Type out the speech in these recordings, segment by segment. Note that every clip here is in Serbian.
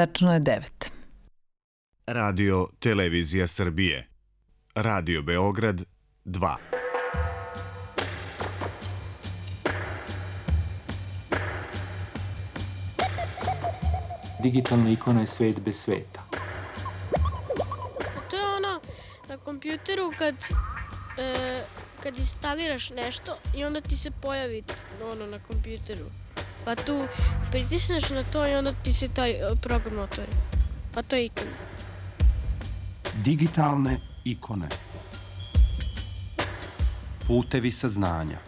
Tačno je 9. Radio Televizija Srbije. Radio Beograd 2. Digitalna ikona je svet bez sveta. To je ono na kompjuteru kad, e, kad instaliraš nešto i onda ti se pojavi ono na kompjuteru. Pa tu pritisneš na to i onda ti se taj e, program otvori. Pa to je ikona. Digitalne ikone. Putevi saznanja.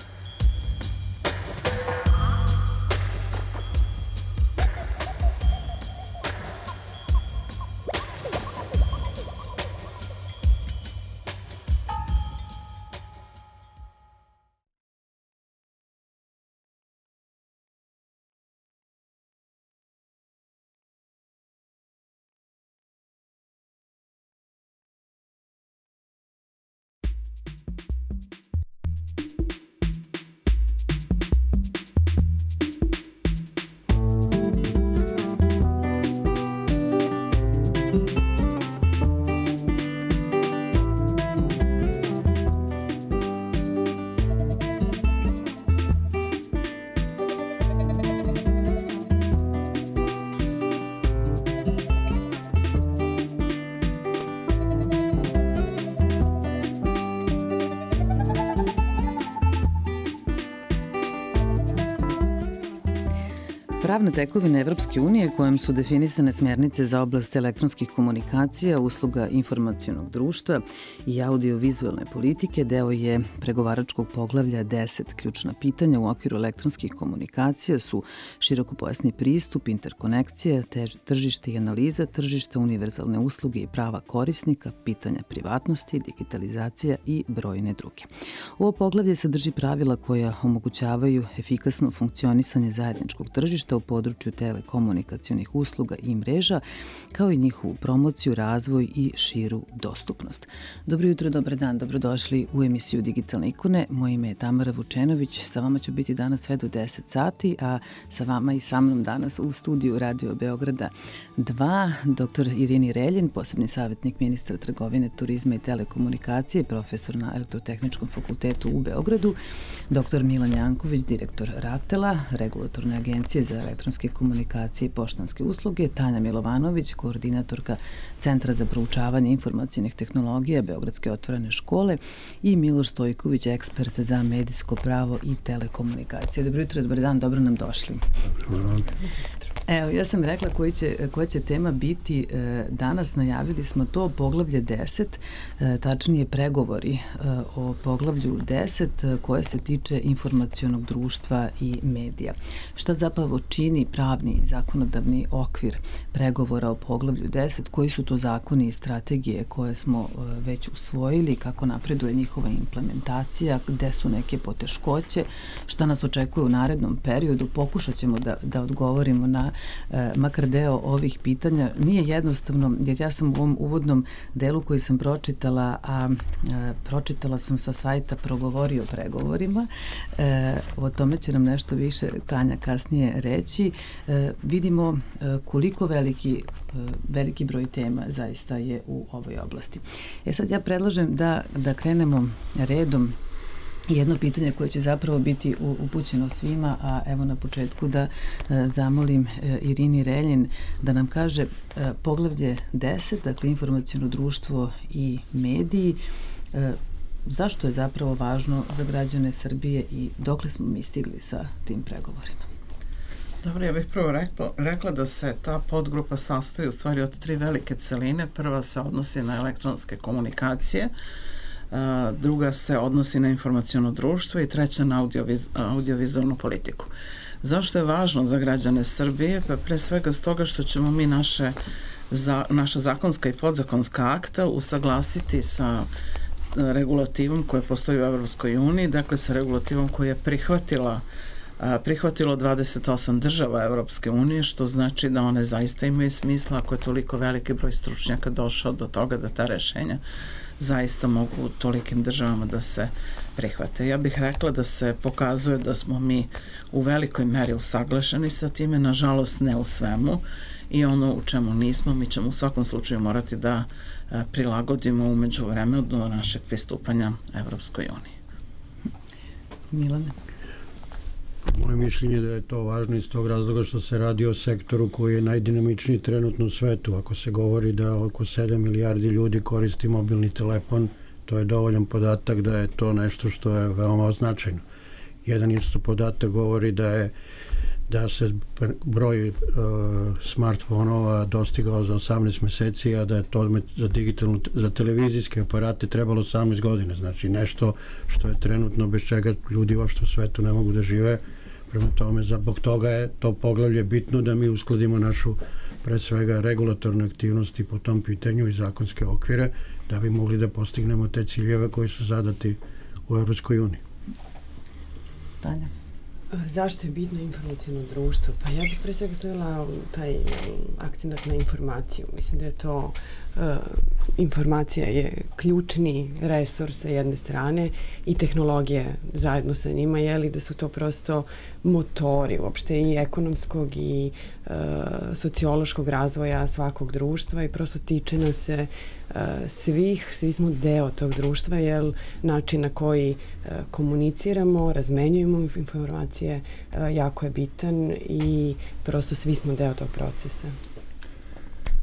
Pravna tekovina Evropske unije kojom su definisane smernice za oblast elektronskih komunikacija, usluga informacijonog društva i audiovizualne politike deo je pregovaračkog poglavlja 10. Ključna pitanja u okviru elektronskih komunikacija su širokopojasni pristup, interkonekcije, tržište i analiza, tržišta, univerzalne usluge i prava korisnika, pitanja privatnosti, digitalizacija i brojne druge. Ovo poglavlje sadrži pravila koja omogućavaju efikasno funkcionisanje zajedničkog tržišta u području telekomunikacijonih usluga i mreža, kao i njihovu promociju, razvoj i širu dostupnost. Dobro jutro, dobar dan, dobrodošli u emisiju Digitalne ikone. Moje ime je Tamara Vučenović, sa vama ću biti danas sve do 10 sati, a sa vama i sa mnom danas u studiju Radio Beograda 2, dr. Irini Reljin, posebni savjetnik ministra trgovine, turizma i telekomunikacije, profesor na Elektrotehničkom fakultetu u Beogradu, dr. Milan Janković, direktor RATELA, regulatorne agencije za elektronske komunikacije i poštanske usluge, Tanja Milovanović, koordinatorka Centra za proučavanje informacijenih tehnologija Beogradske otvorene škole i Miloš Stojković, ekspert za medijsko pravo i telekomunikacije. Dobro jutro, dobar dan, dobro nam došli. Dobro. Evo, ja sam rekla koji će, koja će tema biti e, danas, najavili smo to poglavlje 10, e, tačnije pregovori e, o poglavlju 10 koje se tiče informacionog društva i medija. Šta zapravo čini pravni i zakonodavni okvir pregovora o poglavlju 10, koji su to zakoni i strategije koje smo već usvojili, kako napreduje njihova implementacija, gde su neke poteškoće, šta nas očekuje u narednom periodu, pokušat ćemo da, da odgovorimo na e, makar deo ovih pitanja. Nije jednostavno, jer ja sam u ovom uvodnom delu koji sam pročitala, a e, pročitala sam sa sajta progovori o pregovorima, e, o tome će nam nešto više Tanja kasnije reći. Vidimo koliko veliki, veliki broj tema zaista je u ovoj oblasti. E sad ja predlažem da, da krenemo redom jedno pitanje koje će zapravo biti upućeno svima, a evo na početku da e, zamolim e, Irini Reljin da nam kaže e, poglavlje 10, dakle informacijono društvo i mediji, zašto je zapravo važno za građane Srbije i dokle smo mi stigli sa tim pregovorima? Dobro, ja bih prvo rekla, rekla da se ta podgrupa sastoji u stvari od tri velike celine. Prva se odnosi na elektronske komunikacije, druga se odnosi na informacijono društvo i treća na audioviz, audiovizualnu politiku. Zašto je važno za građane Srbije? Pa pre svega stoga što ćemo mi naše za, naša zakonska i podzakonska akta usaglasiti sa regulativom koja postoji u Evropskoj uniji, dakle sa regulativom koja je prihvatila prihvatilo 28 država Evropske unije, što znači da one zaista imaju smisla ako je toliko veliki broj stručnjaka došao do toga da ta rešenja zaista mogu u tolikim državama da se prihvate. Ja bih rekla da se pokazuje da smo mi u velikoj meri usaglašeni sa time, nažalost ne u svemu i ono u čemu nismo, mi ćemo u svakom slučaju morati da prilagodimo umeđu vremenu do našeg pristupanja Evropskoj uniji. Milane? Moje mišljenje je da je to važno iz tog razloga što se radi o sektoru koji je najdinamičniji trenutno u svetu. Ako se govori da oko 7 milijardi ljudi koristi mobilni telefon, to je dovoljan podatak da je to nešto što je veoma značajno. Jedan isto podatak govori da je da se broj uh, smartfonova dostigao za 18 meseci, a da je to za digitalnu, za televizijske aparate trebalo 18 godina. Znači nešto što je trenutno bez čega ljudi uopšte u svetu ne mogu da žive. Prema tome, zbog toga je to poglavlje bitno da mi uskladimo našu pre svega regulatorne aktivnosti po tom pitanju i zakonske okvire da bi mogli da postignemo te ciljeve koji su zadati u Evropskoj uniji. Tanja. Zašto je bitno informacijno društvo? Pa ja bih pre svega stavila taj akcent na informaciju. Mislim da je to uh, informacija je ključni resurs sa jedne strane i tehnologije zajedno sa njima, je li da su to prosto motori uopšte i ekonomskog i uh, sociološkog razvoja svakog društva i prosto tiče nas se uh, svih, svi smo deo tog društva, jer način na koji uh, komuniciramo, razmenjujemo informacije uh, jako je bitan i prosto svi smo deo tog procesa.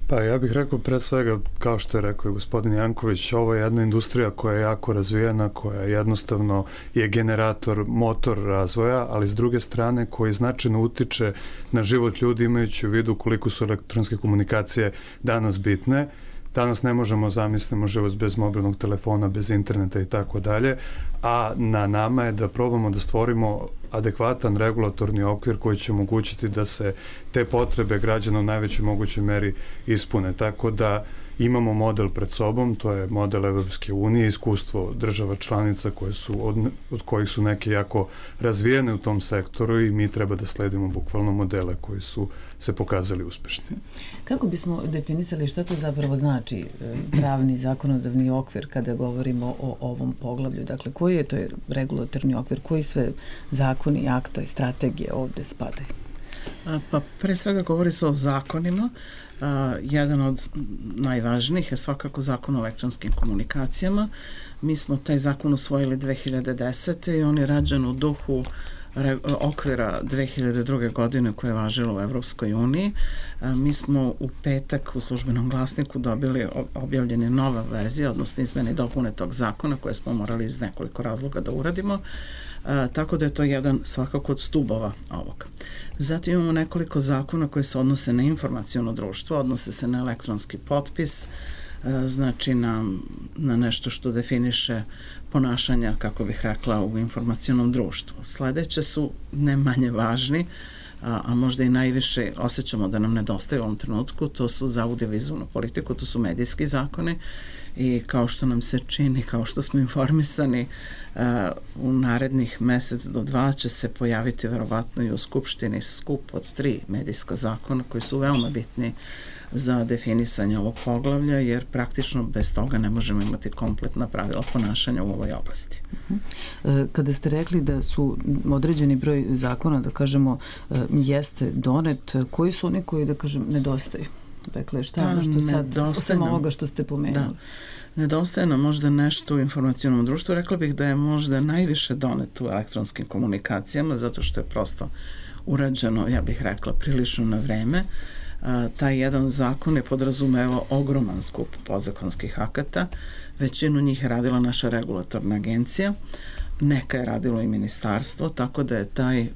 Pa ja bih rekao pre svega, kao što je rekao i gospodin Janković, ovo je jedna industrija koja je jako razvijena, koja jednostavno je generator, motor razvoja, ali s druge strane koji značajno utiče na život ljudi imajući u vidu koliko su elektronske komunikacije danas bitne Danas ne možemo zamislimo život bez mobilnog telefona, bez interneta i tako dalje, a na nama je da probamo da stvorimo adekvatan regulatorni okvir koji će omogućiti da se te potrebe građana u najvećoj mogućoj meri ispune. Tako da imamo model pred sobom, to je model Evropske unije, iskustvo država članica koje su, od, od kojih su neke jako razvijene u tom sektoru i mi treba da sledimo bukvalno modele koji su se pokazali uspešni. Kako bismo definisali šta to zapravo znači e, pravni zakonodavni okvir kada govorimo o ovom poglavlju? Dakle, koji je to regulatorni okvir, koji sve zakoni, akta i strategije ovde spadaju? Pa pre svega govori se o zakonima. A, jedan od najvažnijih je svakako zakon o elektronskim komunikacijama. Mi smo taj zakon usvojili 2010. i on je rađen u duhu okvira 2002. godine koje je važilo u Evropskoj uniji. Mi smo u petak u službenom glasniku dobili objavljene nova verzija, odnosno izmene i dopune tog zakona koje smo morali iz nekoliko razloga da uradimo. A, tako da je to jedan svakako od stubova ovoga. Zatim imamo nekoliko zakona koje se odnose na informacijono društvo, odnose se na elektronski potpis, znači na, na nešto što definiše ponašanja, kako bih rekla, u informacijonom društvu. Sledeće su ne manje važni, a, a možda i najviše osjećamo da nam nedostaje u ovom trenutku, to su za audiovizualnu politiku, to su medijski zakoni i kao što nam se čini, kao što smo informisani, uh, u narednih mesec do dva će se pojaviti verovatno i u Skupštini skup od tri medijska zakona koji su veoma bitni za definisanje ovog poglavlja, jer praktično bez toga ne možemo imati kompletna pravila ponašanja u ovoj oblasti. E, kada ste rekli da su određeni broj zakona, da kažemo, e, jeste donet, koji su oni koji, da kažem, nedostaju? Dakle, šta je ono što sad, osim ovoga što ste pomenuli? Da. Nedostaje nam možda nešto u informacijonom društvu. Rekla bih da je možda najviše donet u elektronskim komunikacijama, zato što je prosto urađeno, ja bih rekla, prilično na vreme. A, taj jedan zakon je podrazumevao ogroman skup podzakonskih akata. Većinu njih je radila naša regulatorna agencija. Neka je radilo i ministarstvo, tako da je taj a,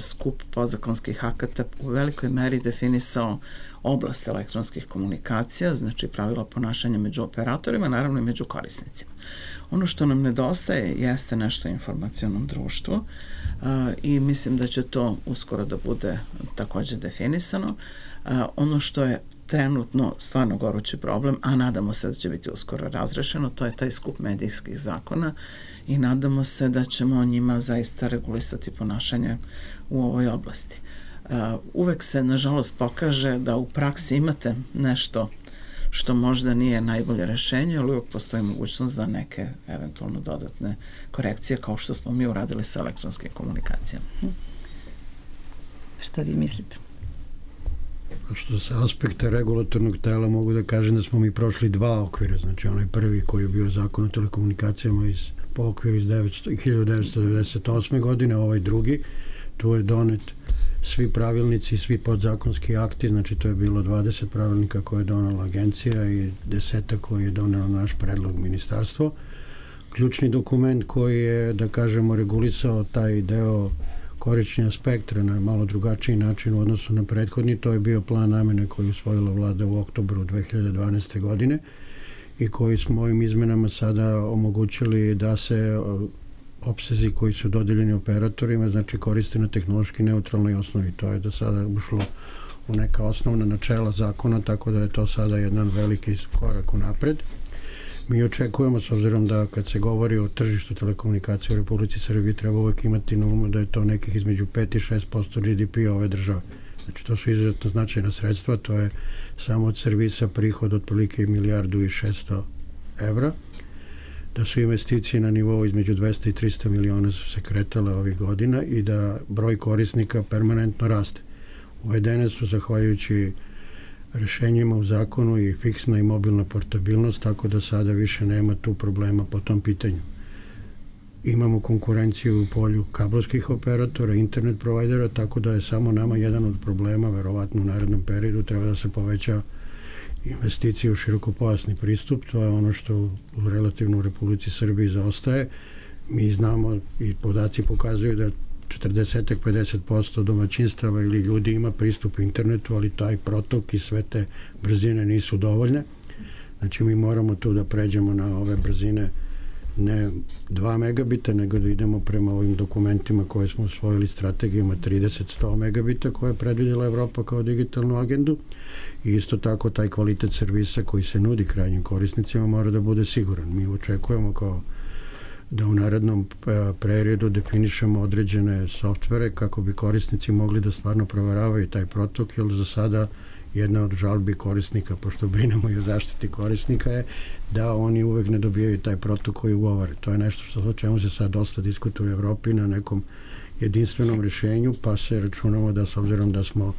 skup podzakonskih akata u velikoj meri definisao oblast elektronskih komunikacija, znači pravila ponašanja među operatorima, naravno i među korisnicima. Ono što nam nedostaje jeste nešto informacijonom društvu a, i mislim da će to uskoro da bude takođe definisano. A, ono što je trenutno stvarno gorući problem, a nadamo se da će biti uskoro razrešeno, to je taj skup medijskih zakona i nadamo se da ćemo o njima zaista regulisati ponašanje u ovoj oblasti uvek se nažalost pokaže da u praksi imate nešto što možda nije najbolje rešenje, ali uvek postoji mogućnost za neke eventualno dodatne korekcije kao što smo mi uradili sa elektronskim komunikacijama. Šta vi mislite? što se aspekta regulatornog tela mogu da kažem da smo mi prošli dva okvira, znači onaj prvi koji je bio zakon o telekomunikacijama iz, po okviru iz 900, 1998. godine, ovaj drugi, tu je donet svi pravilnici, svi podzakonski akti, znači to je bilo 20 pravilnika koje je donala agencija i deseta koji je donela naš predlog ministarstvo. Ključni dokument koji je, da kažemo, regulisao taj deo korišćenja spektra na malo drugačiji način u odnosu na prethodni, to je bio plan namene koji je usvojila vlada u oktobru 2012. godine i koji smo ovim izmenama sada omogućili da se opsezi koji su dodeljeni operatorima, znači koriste na tehnološki neutralnoj osnovi. To je da sada ušlo u neka osnovna načela zakona, tako da je to sada jedan veliki korak u napred. Mi očekujemo, s obzirom da kad se govori o tržištu telekomunikacije u Republici Srbiji, treba uvek imati na umu da je to nekih između 5 i 6% GDP ove države. Znači, to su izuzetno značajna sredstva, to je samo od servisa prihod otprilike milijardu i 600 evra da su investicije na nivou između 200 i 300 miliona su se kretale ovih godina i da broj korisnika permanentno raste. Uvedene su zahvaljujući rešenjima u zakonu i fiksna i mobilna portabilnost, tako da sada više nema tu problema po tom pitanju. Imamo konkurenciju u polju kablovskih operatora, internet provajdera, tako da je samo nama jedan od problema, verovatno u narednom periodu, treba da se poveća investicije u širokopojasni pristup, to je ono što u relativno u Republici Srbiji zaostaje. Mi znamo i podaci pokazuju da 40-50% domaćinstava ili ljudi ima pristup internetu, ali taj protok i sve te brzine nisu dovoljne. Znači mi moramo tu da pređemo na ove brzine ne 2 megabita, nego da idemo prema ovim dokumentima koje smo usvojili strategijama 30-100 megabita koje je predvidjela Evropa kao digitalnu agendu i isto tako taj kvalitet servisa koji se nudi krajnjim korisnicima mora da bude siguran. Mi očekujemo kao da u narednom e, periodu definišemo određene softvere kako bi korisnici mogli da stvarno proveravaju taj protok, jer za sada jedna od žalbi korisnika, pošto brinemo i o zaštiti korisnika, je da oni uvek ne dobijaju taj protok koji ugovore. To je nešto što o čemu se sad dosta diskutuje u Evropi na nekom jedinstvenom rešenju, pa se računamo da s obzirom da smo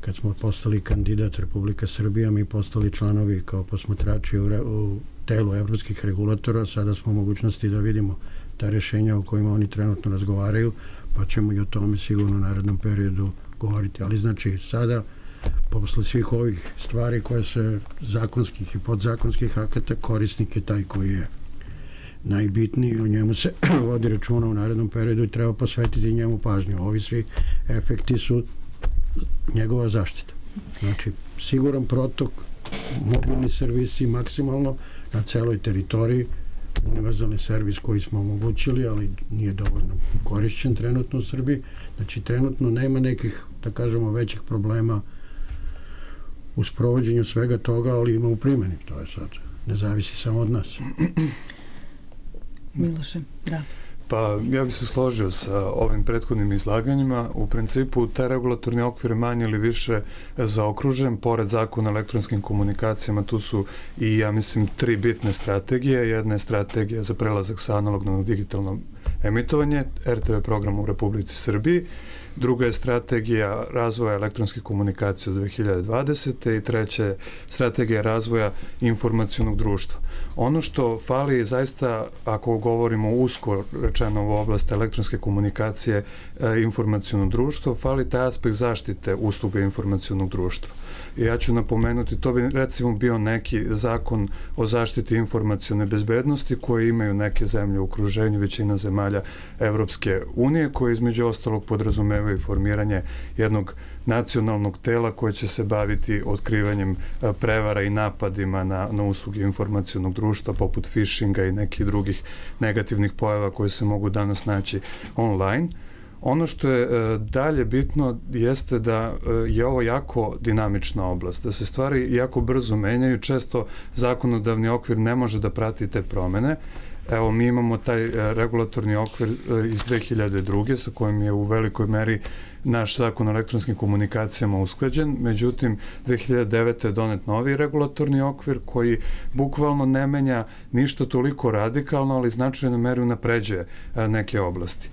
kad smo postali kandidat Republika Srbija, mi postali članovi kao posmatrači u, u telu evropskih regulatora, sada smo u mogućnosti da vidimo ta rešenja o kojima oni trenutno razgovaraju, pa ćemo i o tome sigurno u narednom periodu govoriti. Ali znači, sada posle svih ovih stvari koje se zakonskih i podzakonskih akata korisnik je taj koji je najbitniji, o njemu se vodi računa u narednom periodu i treba posvetiti njemu pažnju. Ovi svi efekti su njegova zaštita. Znači, siguran protok, mobilni servisi maksimalno na celoj teritoriji, univerzalni servis koji smo omogućili, ali nije dovoljno korišćen trenutno u Srbiji. Znači, trenutno nema nekih, da kažemo, većih problema u sprovođenju svega toga, ali ima u primjeni. To je sad, ne zavisi samo od nas. Miloše, da. Pa ja bih se složio sa ovim prethodnim izlaganjima. U principu taj regulatorni okvir je manje ili više zaokružen. Pored zakona o elektronskim komunikacijama tu su i ja mislim tri bitne strategije. Jedna je strategija za prelazak sa analognog na digitalno emitovanje RTV programa u Republici Srbiji druga je strategija razvoja elektronske komunikacije od 2020. i treća je strategija razvoja informacijonog društva. Ono što fali je zaista, ako govorimo usko rečeno u oblasti elektronske komunikacije e, informacijonog društva, fali taj aspekt zaštite usluga informacijonog društva. Ja ću napomenuti, to bi recimo bio neki zakon o zaštiti informacijone bezbednosti koji imaju neke zemlje u okruženju, većina zemalja Evropske unije, koje između ostalog podrazumevaju formiranje jednog nacionalnog tela koje će se baviti otkrivanjem e, prevara i napadima na, na usluge informacijonog društva poput phishinga i nekih drugih negativnih pojava koje se mogu danas naći online. Ono što je e, dalje bitno jeste da e, je ovo jako dinamična oblast, da se stvari jako brzo menjaju, često zakonodavni okvir ne može da prati te promene. Evo, mi imamo taj regulatorni okvir iz 2002. sa kojim je u velikoj meri naš zakon o elektronskim komunikacijama usklađen, međutim 2009. je donet novi regulatorni okvir koji bukvalno ne menja ništa toliko radikalno, ali značajno meri unapređuje neke oblasti.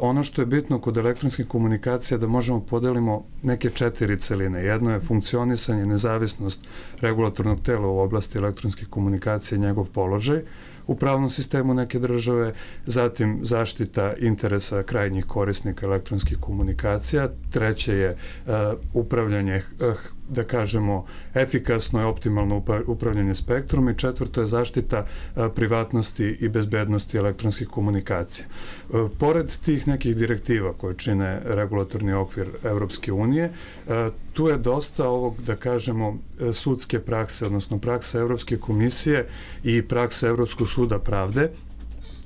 Ono što je bitno kod elektronskih komunikacija da možemo podelimo neke četiri celine. Jedno je funkcionisanje, nezavisnost regulatornog tela u oblasti elektronskih komunikacija i njegov položaj u pravnom sistemu neke države, zatim zaštita interesa krajnjih korisnika elektronskih komunikacija, treće je uh, upravljanje uh, da kažemo, efikasno i optimalno upravljanje spektrom i četvrto je zaštita privatnosti i bezbednosti elektronskih komunikacija. Pored tih nekih direktiva koje čine regulatorni okvir Evropske unije, tu je dosta ovog, da kažemo, sudske prakse, odnosno prakse Evropske komisije i prakse Evropskog suda pravde,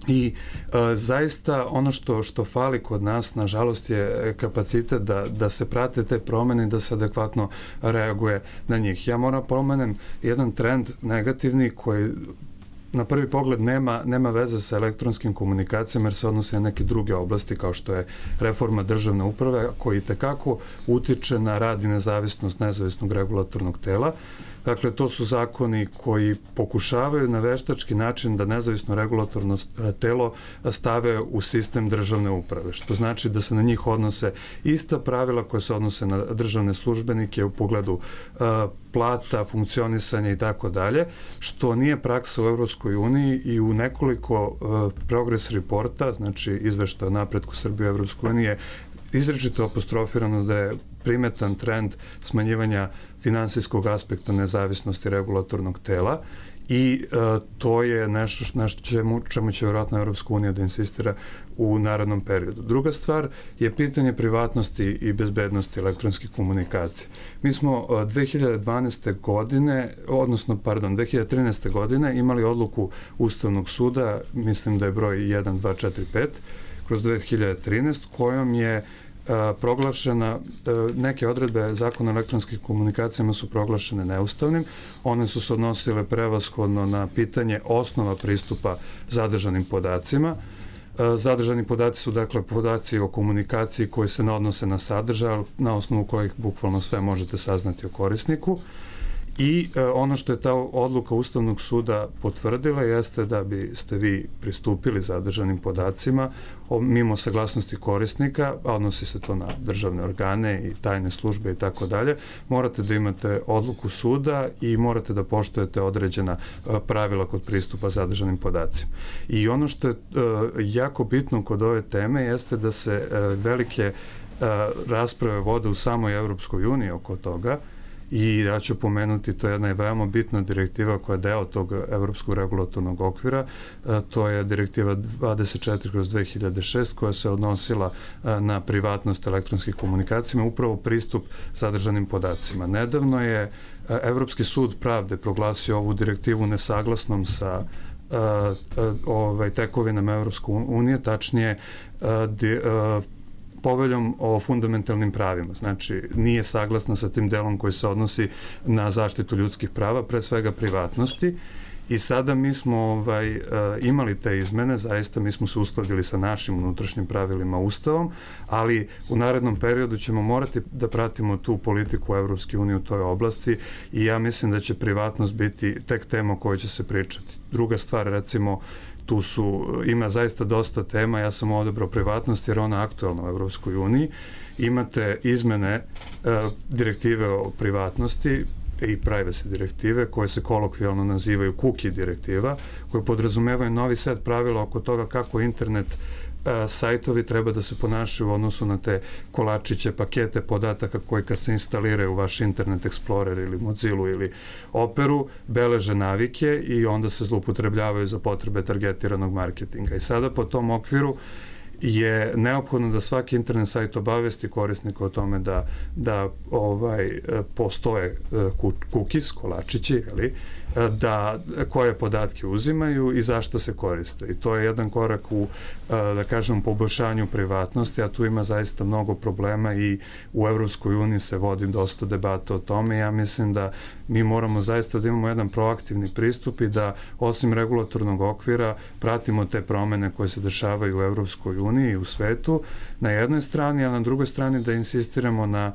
I e, zaista ono što što fali kod nas nažalost je kapacitet da da se prate te promene i da se adekvatno reaguje na njih. Ja moram pomenem jedan trend negativni koji na prvi pogled nema, nema veze sa elektronskim komunikacijama jer se odnose na neke druge oblasti kao što je reforma državne uprave koji tekako utiče na rad i nezavisnost nezavisnog regulatornog tela. Dakle, to su zakoni koji pokušavaju na veštački način da nezavisno regulatorno e, telo stave u sistem državne uprave, što znači da se na njih odnose ista pravila koje se odnose na državne službenike u pogledu uh, plata, funkcionisanja i tako dalje, što nije praksa u Evropskoj uniji i u nekoliko uh, progress reporta, znači izveštaja napretku Srbije u Evropskoj uniji je izrečito apostrofirano da je primetan trend smanjivanja finansijskog aspekta nezavisnosti regulatornog tela i e, to je nešto na čemu, čemu će vjerojatno Evropska unija da insistira u narodnom periodu. Druga stvar je pitanje privatnosti i bezbednosti elektronskih komunikacija. Mi smo 2012. E, godine, odnosno, pardon, 2013. godine imali odluku Ustavnog suda, mislim da je broj 1245, kroz 2013, kojom je proglašena, neke odredbe zakona o elektronskim komunikacijama su proglašene neustavnim. One su se odnosile prevashodno na pitanje osnova pristupa zadržanim podacima. Zadržani podaci su dakle podaci o komunikaciji koji se ne odnose na sadržaj, na osnovu kojih bukvalno sve možete saznati o korisniku. I e, ono što je ta odluka Ustavnog suda potvrdila jeste da bi ste vi pristupili zadržanim podacima o, mimo saglasnosti korisnika, a odnosi se to na državne organe i tajne službe i tako dalje, morate da imate odluku suda i morate da poštujete određena e, pravila kod pristupa zadržanim podacima. I ono što je e, jako bitno kod ove teme jeste da se e, velike e, rasprave vode u samoj Evropskoj uniji oko toga, i ja ću pomenuti, to je jedna veoma bitna direktiva koja je deo tog evropskog regulatornog okvira, e, to je direktiva 24 kroz 2006 koja se odnosila e, na privatnost elektronskih komunikacijama, upravo pristup sadržanim podacima. Nedavno je e, Evropski sud pravde proglasio ovu direktivu nesaglasnom sa ovaj, tekovinama Evropske unije, tačnije di, poveljom o fundamentalnim pravima. Znači, nije saglasna sa tim delom koji se odnosi na zaštitu ljudskih prava, pre svega privatnosti. I sada mi smo ovaj, uh, imali te izmene, zaista mi smo se uskladili sa našim unutrašnjim pravilima Ustavom, ali u narednom periodu ćemo morati da pratimo tu politiku Evropske unije u toj oblasti i ja mislim da će privatnost biti tek tema o kojoj će se pričati. Druga stvar, recimo, uh, tu su, ima zaista dosta tema, ja sam odebrao privatnost jer ona je aktualna u Evropskoj uniji. Imate izmene e, direktive o privatnosti i privacy direktive koje se kolokvijalno nazivaju cookie direktiva koje podrazumevaju novi set pravila oko toga kako internet sajtovi treba da se ponašaju u odnosu na te kolačiće, pakete podataka koji kad se instaliraju u vaš Internet Explorer ili Mozilla ili Operu, beleže navike i onda se zloupotrebljavaju za potrebe targetiranog marketinga. I sada po tom okviru je neophodno da svaki internet sajt obavesti korisnika o tome da, da ovaj, postoje cookies, kolačići, ali, da koje podatke uzimaju i zašto se koriste. I to je jedan korak u, da kažem, poboljšanju privatnosti, a tu ima zaista mnogo problema i u Evropskoj uniji se vodi dosta debata o tome. Ja mislim da mi moramo zaista da imamo jedan proaktivni pristup i da osim regulatornog okvira pratimo te promene koje se dešavaju u Evropskoj uniji i u svetu na jednoj strani, a na drugoj strani da insistiramo na e,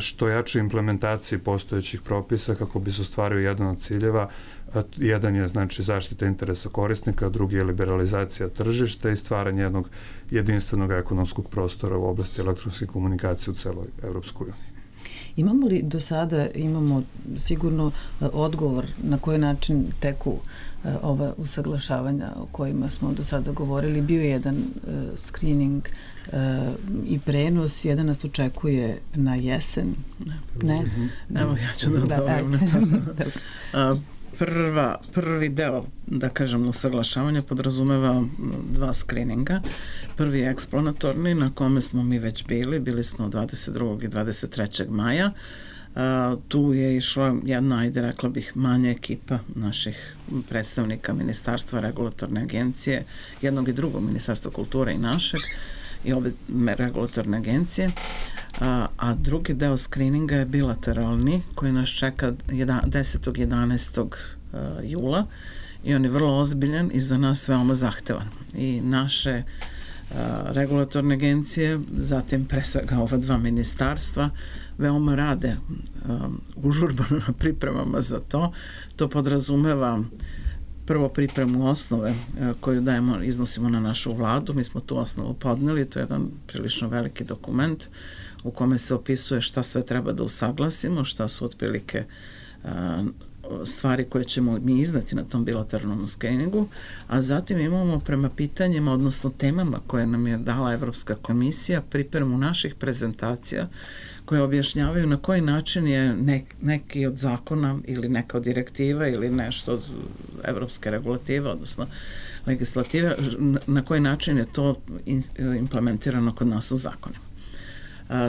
što jačoj implementaciji postojećih propisa kako bi se ostvario jedan od ciljeva jedan je znači zaštita interesa korisnika, drugi je liberalizacija tržišta i stvaranje jednog jedinstvenog ekonomskog prostora u oblasti elektronske komunikacije u celoj Evropskoj uniji. Imamo li do sada, imamo sigurno e, odgovor na koji način teku e, ova usaglašavanja o kojima smo do sada govorili. Bio je jedan screening uh, i prenos, jedan nas očekuje na jesen. Ne? Evo, ja ću da, da odgovorim na to. prva, prvi deo, da kažem, usaglašavanja podrazumeva dva skrininga. Prvi je eksplanatorni, na kome smo mi već bili, bili smo 22. i 23. maja. A, tu je išla jedna, ajde rekla bih, manja ekipa naših predstavnika Ministarstva regulatorne agencije, jednog i drugog Ministarstva kulture i našeg i ove regulatorne agencije. A, a drugi deo skrininga je bilateralni koji nas čeka 10. 11. jula i on je vrlo ozbiljan i za nas veoma zahtevan. I naše regulatorne agencije, zatim pre svega ova dva ministarstva, veoma rade um, užurbano na pripremama za to. To podrazumeva prvo pripremu osnove koju dajemo, iznosimo na našu vladu. Mi smo tu osnovu podneli, to je jedan prilično veliki dokument u kome se opisuje šta sve treba da usaglasimo, šta su otprilike stvari koje ćemo mi iznati na tom bilateralnom screeningu, a zatim imamo prema pitanjima, odnosno temama koje nam je dala Evropska komisija, pripremu naših prezentacija koje objašnjavaju na koji način je nek, neki od zakona ili neka od direktiva ili nešto od evropske regulative, odnosno legislative, na koji način je to implementirano kod nas u zakonima.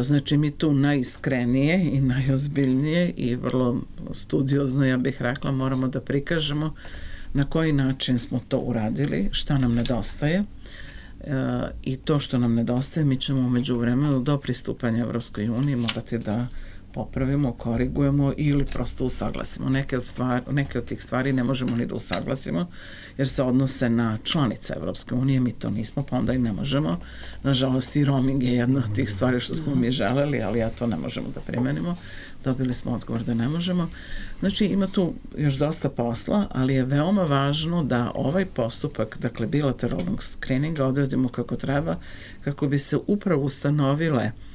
Znači mi tu najiskrenije i najozbiljnije i vrlo studiozno ja bih rekla moramo da prikažemo na koji način smo to uradili, šta nam nedostaje i to što nam nedostaje mi ćemo umeđu vremenu do pristupanja Evropskoj uniji morati da popravimo, korigujemo ili prosto usaglasimo. Neke od, stvari, neke od tih stvari ne možemo ni da usaglasimo jer se odnose na članice Evropske unije, mi to nismo, pa onda i ne možemo. Nažalost i roaming je jedna od tih stvari što smo mi želeli, ali ja to ne možemo da primenimo. Dobili smo odgovor da ne možemo. Znači ima tu još dosta posla, ali je veoma važno da ovaj postupak, dakle bilateralnog screeninga odradimo kako treba, kako bi se upravo ustanovile uh,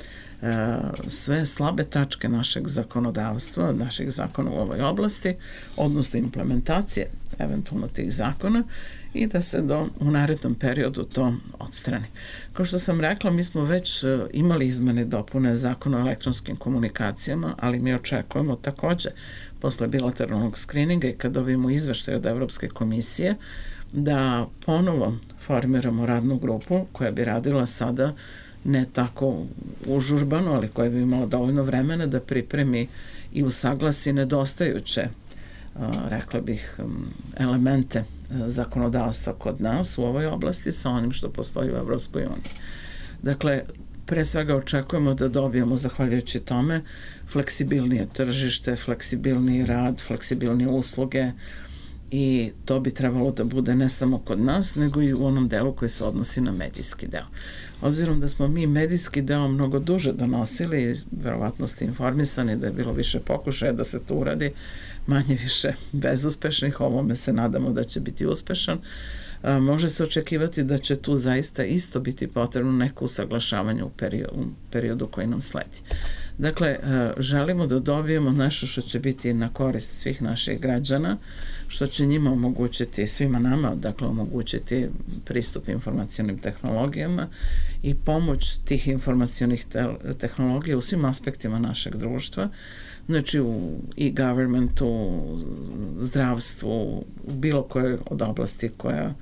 sve slabe tačke našeg zakonodavstva, naših zakona u ovoj oblasti, odnosno implementacije eventualno tih zakona i da se do, u narednom periodu to odstrani. Kao što sam rekla, mi smo već e, imali izmene dopune zakona o elektronskim komunikacijama, ali mi očekujemo takođe posle bilateralnog skrininga i kad dobijemo izveštaj od Evropske komisije da ponovo formiramo radnu grupu koja bi radila sada ne tako užurbano, ali koja bi imala dovoljno vremena da pripremi i usaglasi nedostajuće rekla bih elemente zakonodavstva kod nas u ovoj oblasti sa onim što postoji u Evropskoj uniji. Dakle, pre svega očekujemo da dobijemo, zahvaljujući tome, fleksibilnije tržište, fleksibilniji rad, fleksibilnije usluge i to bi trebalo da bude ne samo kod nas, nego i u onom delu koji se odnosi na medijski deo obzirom da smo mi medijski deo mnogo duže donosili, verovatno ste informisani da je bilo više pokušaja da se to uradi, manje više bezuspešnih, ovome se nadamo da će biti uspešan, a, može se očekivati da će tu zaista isto biti potrebno neko usaglašavanje u periodu, u periodu koji nam sledi. Dakle, želimo da dobijemo nešto što će biti na korist svih naših građana, što će njima omogućiti, svima nama, dakle, omogućiti pristup informacijonim tehnologijama i pomoć tih informacijonih te tehnologija u svim aspektima našeg društva, znači u e-governmentu, zdravstvu, u bilo kojoj od oblasti koja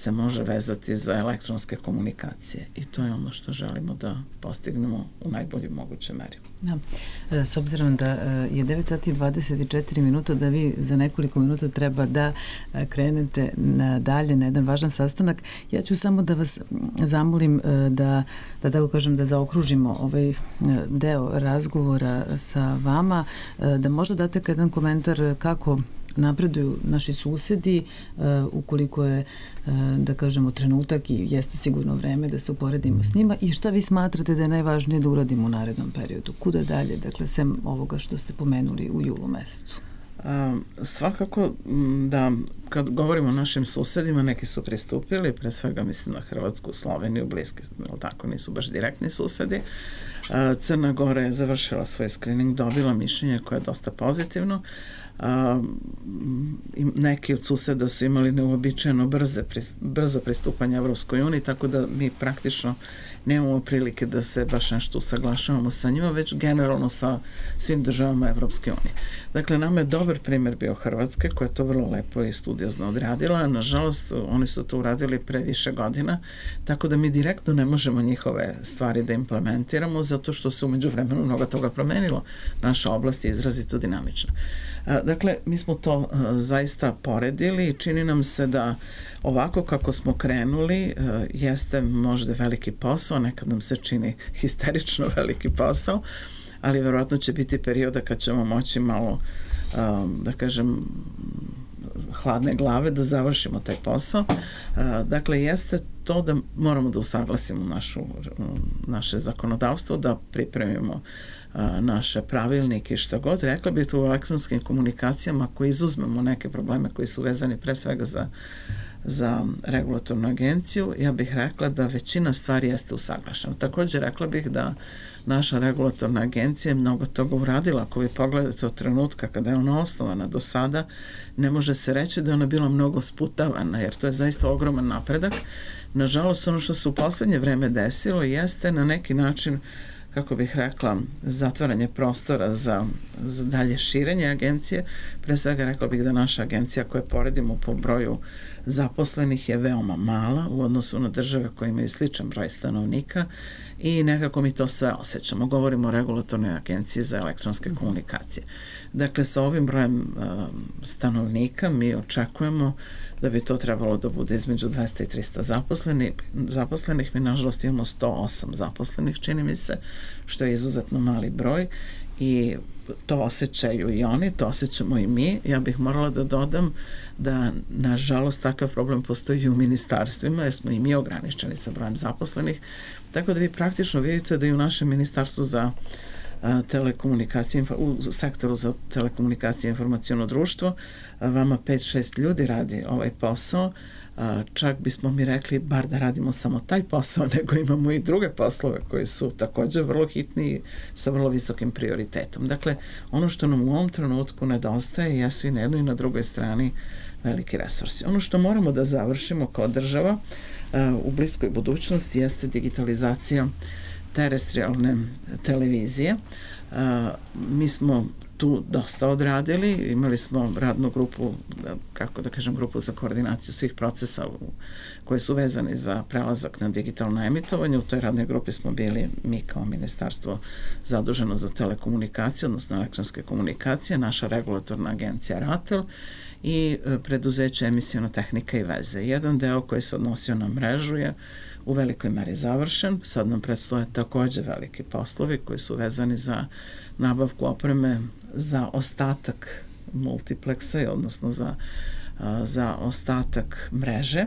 se može vezati za elektronske komunikacije i to je ono što želimo da postignemo u najboljoj mogućoj meri. Da. E, s obzirom da e, je 9 sati i 24 minuta, da vi za nekoliko minuta treba da e, krenete na dalje na jedan važan sastanak, ja ću samo da vas zamolim da, da tako kažem, da zaokružimo ovaj deo razgovora sa vama, da možda date jedan komentar kako napreduju naši susedi uh, ukoliko je uh, da kažemo trenutak i jeste sigurno vreme da se uporedimo s njima. I šta vi smatrate da je najvažnije da uradimo u narednom periodu? Kuda dalje dakle sem ovoga što ste pomenuli u julu mesecu? Svakako da kad govorimo o našim susedima, neki su pristupili, pre svega mislim na Hrvatsku, Sloveniju, bliski, tako nisu baš direktni susedi. Uh, Crna Gora je završila svoj screening, dobila mišljenje koje je dosta pozitivno a, neki od suseda su imali neobičajeno brze, brzo pristupanje Evropskoj uniji, tako da mi praktično nemamo prilike da se baš nešto usaglašavamo sa njima, već generalno sa svim državama Evropske unije. Dakle, nama je dobar primer bio Hrvatske, koja je to vrlo lepo i studiozno odradila. Nažalost, oni su to uradili pre više godina, tako da mi direktno ne možemo njihove stvari da implementiramo, zato što se umeđu vremenu mnogo toga promenilo. Naša oblast je izrazito dinamična. Dakle, mi smo to zaista poredili i čini nam se da ovako kako smo krenuli jeste možda veliki posao, nekad nam se čini histerično veliki posao, ali verovatno će biti perioda kad ćemo moći malo da kažem hladne glave da završimo taj posao. Dakle, jeste to da moramo da usaglasimo našu, naše zakonodavstvo, da pripremimo naše pravilnike i što god. Rekla bih tu u elektronskim komunikacijama ako izuzmemo neke probleme koji su vezani pre svega za za regulatornu agenciju, ja bih rekla da većina stvari jeste usaglašena. Takođe rekla bih da naša regulatorna agencija je mnogo toga uradila. Ako vi pogledate od trenutka kada je ona osnovana do sada, ne može se reći da je ona bila mnogo sputavana, jer to je zaista ogroman napredak. Nažalost, ono što se u poslednje vreme desilo jeste na neki način uh, kako bih rekla, zatvaranje prostora za, za dalje širenje agencije. Pre svega rekla bih da naša agencija koje poredimo po broju zaposlenih je veoma mala u odnosu na države koje imaju sličan broj stanovnika i nekako mi to sve osjećamo. Govorimo o regulatornoj agenciji za elektronske komunikacije. Dakle, sa ovim brojem uh, stanovnika mi očekujemo da bi to trebalo da bude između 200 i 300 zaposlenih. zaposlenih. Mi nažalost imamo 108 zaposlenih, čini mi se, što je izuzetno mali broj i to osjećaju i oni, to osjećamo i mi. Ja bih morala da dodam da nažalost takav problem postoji i u ministarstvima jer smo i mi ograničeni sa brojem zaposlenih. Tako da vi praktično vidite da i u našem ministarstvu za uh, telekomunikacije, u sektoru za telekomunikacije i informacijono društvo. Vama 5-6 ljudi radi ovaj posao. Čak bismo mi rekli bar da radimo samo taj posao, nego imamo i druge poslove koji su takođe vrlo hitni sa vrlo visokim prioritetom. Dakle, ono što nam u ovom trenutku nedostaje jesu i na jednoj i na drugoj strani veliki resursi. Ono što moramo da završimo kao država u bliskoj budućnosti jeste digitalizacija uh, terestrijalne televizije. Mi smo tu dosta odradili, imali smo radnu grupu, kako da kažem, grupu za koordinaciju svih procesa koje su vezani za prelazak na digitalno emitovanje. U toj radnoj grupi smo bili mi kao ministarstvo zaduženo za telekomunikacije, odnosno elektronske komunikacije, naša regulatorna agencija RATEL i e, preduzeće emisijona tehnika i veze. Jedan deo koji se odnosio na mrežu je u velikoj meri završen. Sad nam predstoje takođe veliki poslovi koji su vezani za nabavku opreme za ostatak multipleksa, odnosno za, za ostatak mreže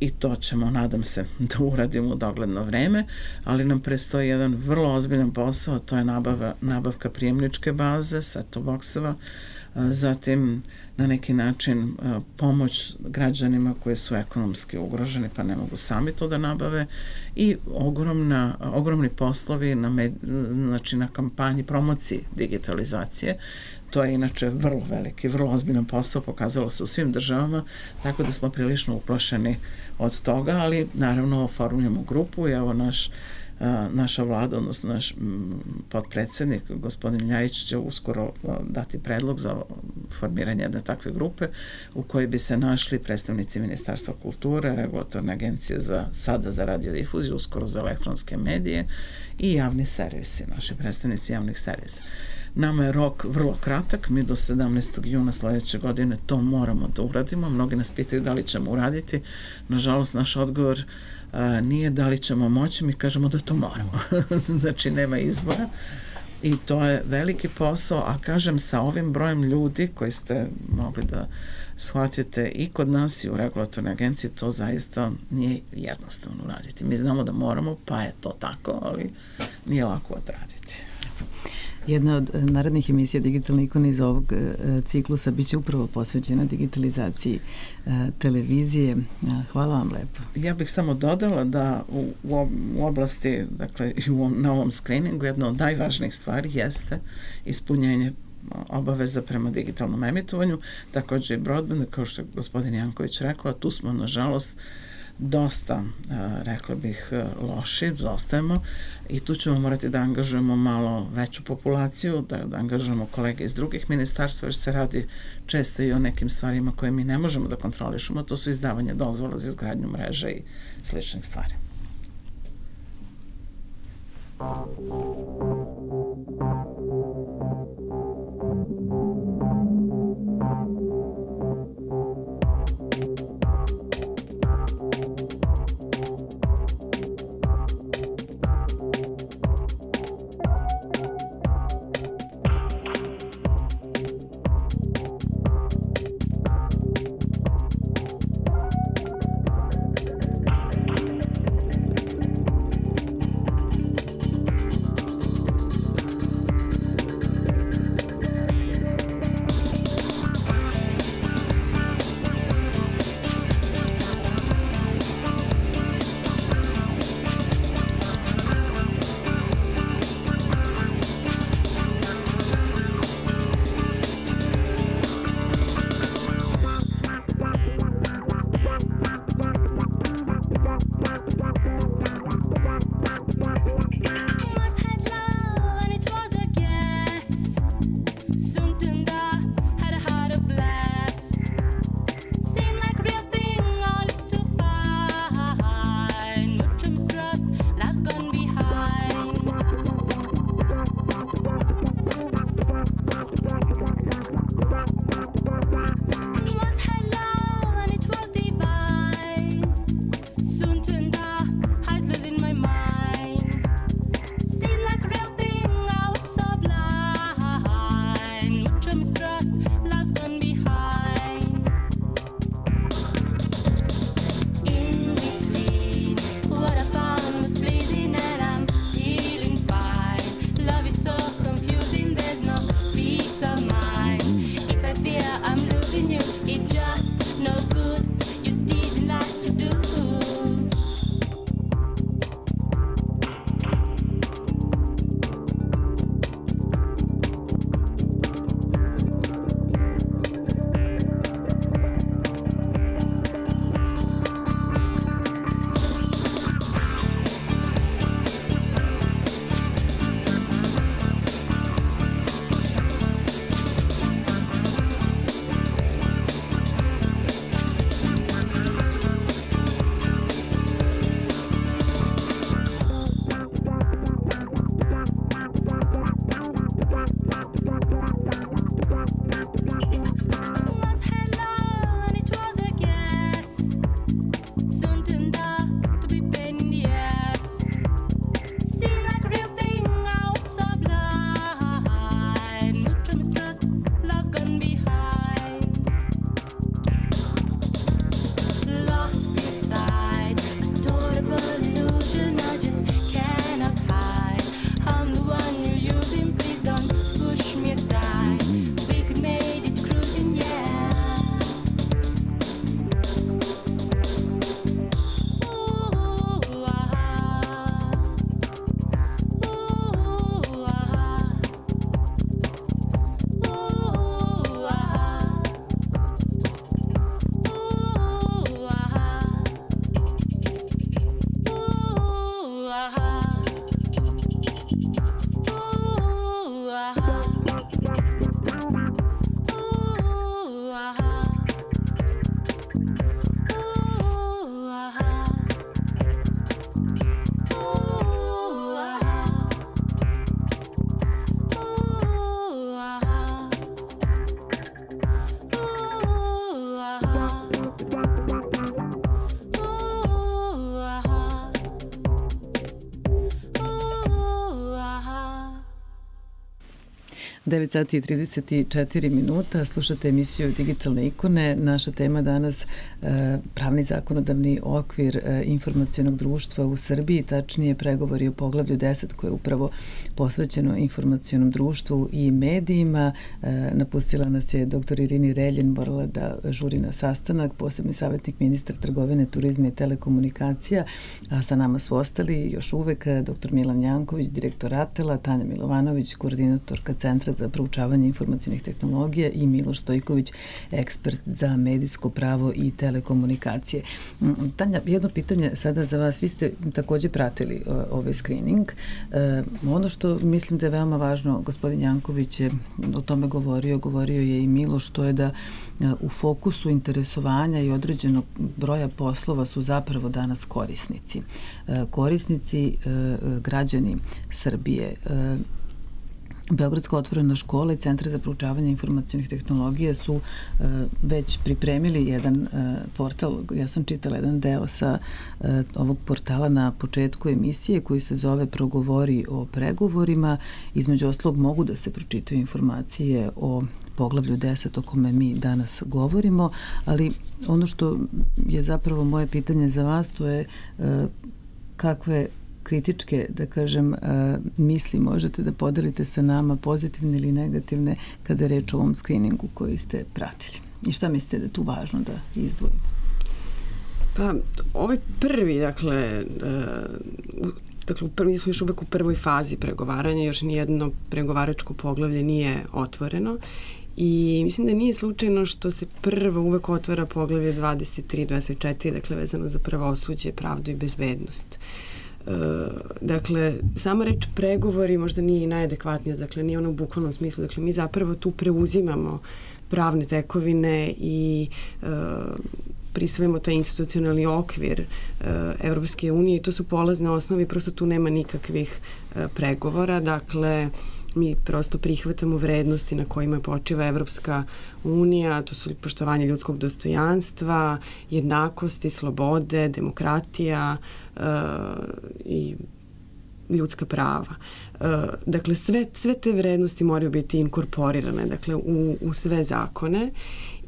i to ćemo, nadam se, da uradimo u dogledno vreme, ali nam prestoji jedan vrlo ozbiljan posao, to je nabava, nabavka prijemničke baze, set-top boxeva, zatim na neki način pomoć građanima koji su ekonomski ugroženi pa ne mogu sami to da nabave. I ogromna, ogromni poslovi na, med, znači na kampanji promociji digitalizacije. To je inače vrlo veliki, vrlo ozbiljan posao, pokazalo se u svim državama, tako da smo prilično uplašeni od toga, ali naravno oformljamo grupu i evo naš naša vlada, odnosno naš podpredsednik, gospodin Ljajić, će uskoro dati predlog za formiranje jedne takve grupe u kojoj bi se našli predstavnici Ministarstva kulture, regulatorne agencije za sada za radiodifuziju, uskoro za elektronske medije i javni servisi, naši predstavnici javnih servisa. Nama je rok vrlo kratak, mi do 17. juna sledeće godine to moramo da uradimo. Mnogi nas pitaju da li ćemo uraditi. Nažalost, naš odgovor a, nije da li ćemo moći, mi kažemo da to moramo. znači, nema izbora. I to je veliki posao, a kažem sa ovim brojem ljudi koji ste mogli da shvatite i kod nas i u regulatornoj agenciji, to zaista nije jednostavno uraditi. Mi znamo da moramo, pa je to tako, ali nije lako odraditi. Jedna od e, narednih emisija Digitalne ikone iz ovog e, ciklusa biće upravo posveđena digitalizaciji e, televizije. Hvala vam lepo. Ja bih samo dodala da u, u oblasti, dakle i u, na ovom screeningu jedna od najvažnijih stvari jeste ispunjenje obaveza prema digitalnom emitovanju, takođe i broadband, kao što je gospodin Janković rekao, a tu smo nažalost dosta, rekla bih, loši, zostajemo i tu ćemo morati da angažujemo malo veću populaciju, da, da angažujemo kolege iz drugih ministarstva, jer se radi često i o nekim stvarima koje mi ne možemo da kontrolišemo, to su izdavanje dozvola za izgradnju mreže i sličnih stvari. Thank you. 9 sati i 34 minuta, slušate emisiju Digitalne ikone. Naša tema danas e, pravni zakonodavni okvir e, informacijonog društva u Srbiji, tačnije pregovori o poglavlju 10 koje je upravo posvećeno informacijonom društvu i medijima. E, napustila nas je dr. Irini Reljen, morala da žuri na sastanak, posebni savjetnik ministra trgovine, turizma i telekomunikacija, a sa nama su ostali još uvek dr. Milan Janković, direktor Atela, Tanja Milovanović, koordinatorka Centra za proučavanje informacijnih tehnologija i Miloš Stojković, ekspert za medijsko pravo i telekomunikacije. Mm, Tanja, jedno pitanje sada za vas. Vi ste takođe pratili ovaj screening. E, ono što mislim da je veoma važno, gospodin Janković je o tome govorio, govorio je i Miloš, to je da e, u fokusu interesovanja i određenog broja poslova su zapravo danas korisnici. E, korisnici građani Srbije Beogradska otvorena škola i Centar za proučavanje informacijonih tehnologija su uh, već pripremili jedan uh, portal, ja sam čitala jedan deo sa uh, ovog portala na početku emisije koji se zove Progovori o pregovorima. Između oslog mogu da se pročitaju informacije o poglavlju 10 o kome mi danas govorimo, ali ono što je zapravo moje pitanje za vas to je kakve kritičke, da kažem, misli možete da podelite sa nama pozitivne ili negativne kada je reč o ovom skriningu koji ste pratili. I šta mislite da je tu važno da izdvojimo? Pa, ovaj prvi, dakle, dakle, prvi smo još uvek u prvoj fazi pregovaranja, još nijedno pregovaračko poglavlje nije otvoreno I mislim da nije slučajno što se prvo uvek otvara poglavlje 23, 24, dakle vezano za pravosuđe, pravdu i bezbednost. Uh, dakle, sama reč pregovori možda nije i najadekvatnija, dakle, nije ono u bukvalnom smislu, dakle, mi zapravo tu preuzimamo pravne tekovine i uh, prisvojimo taj institucionalni okvir uh, Evropske unije i to su polazne osnovi, prosto tu nema nikakvih uh, pregovora, dakle, mi prosto prihvatamo vrednosti na kojima počiva Evropska unija, to su poštovanje ljudskog dostojanstva, jednakosti, slobode, demokratija uh, i ljudska prava. Uh, dakle, sve, sve te vrednosti moraju biti inkorporirane dakle, u, u sve zakone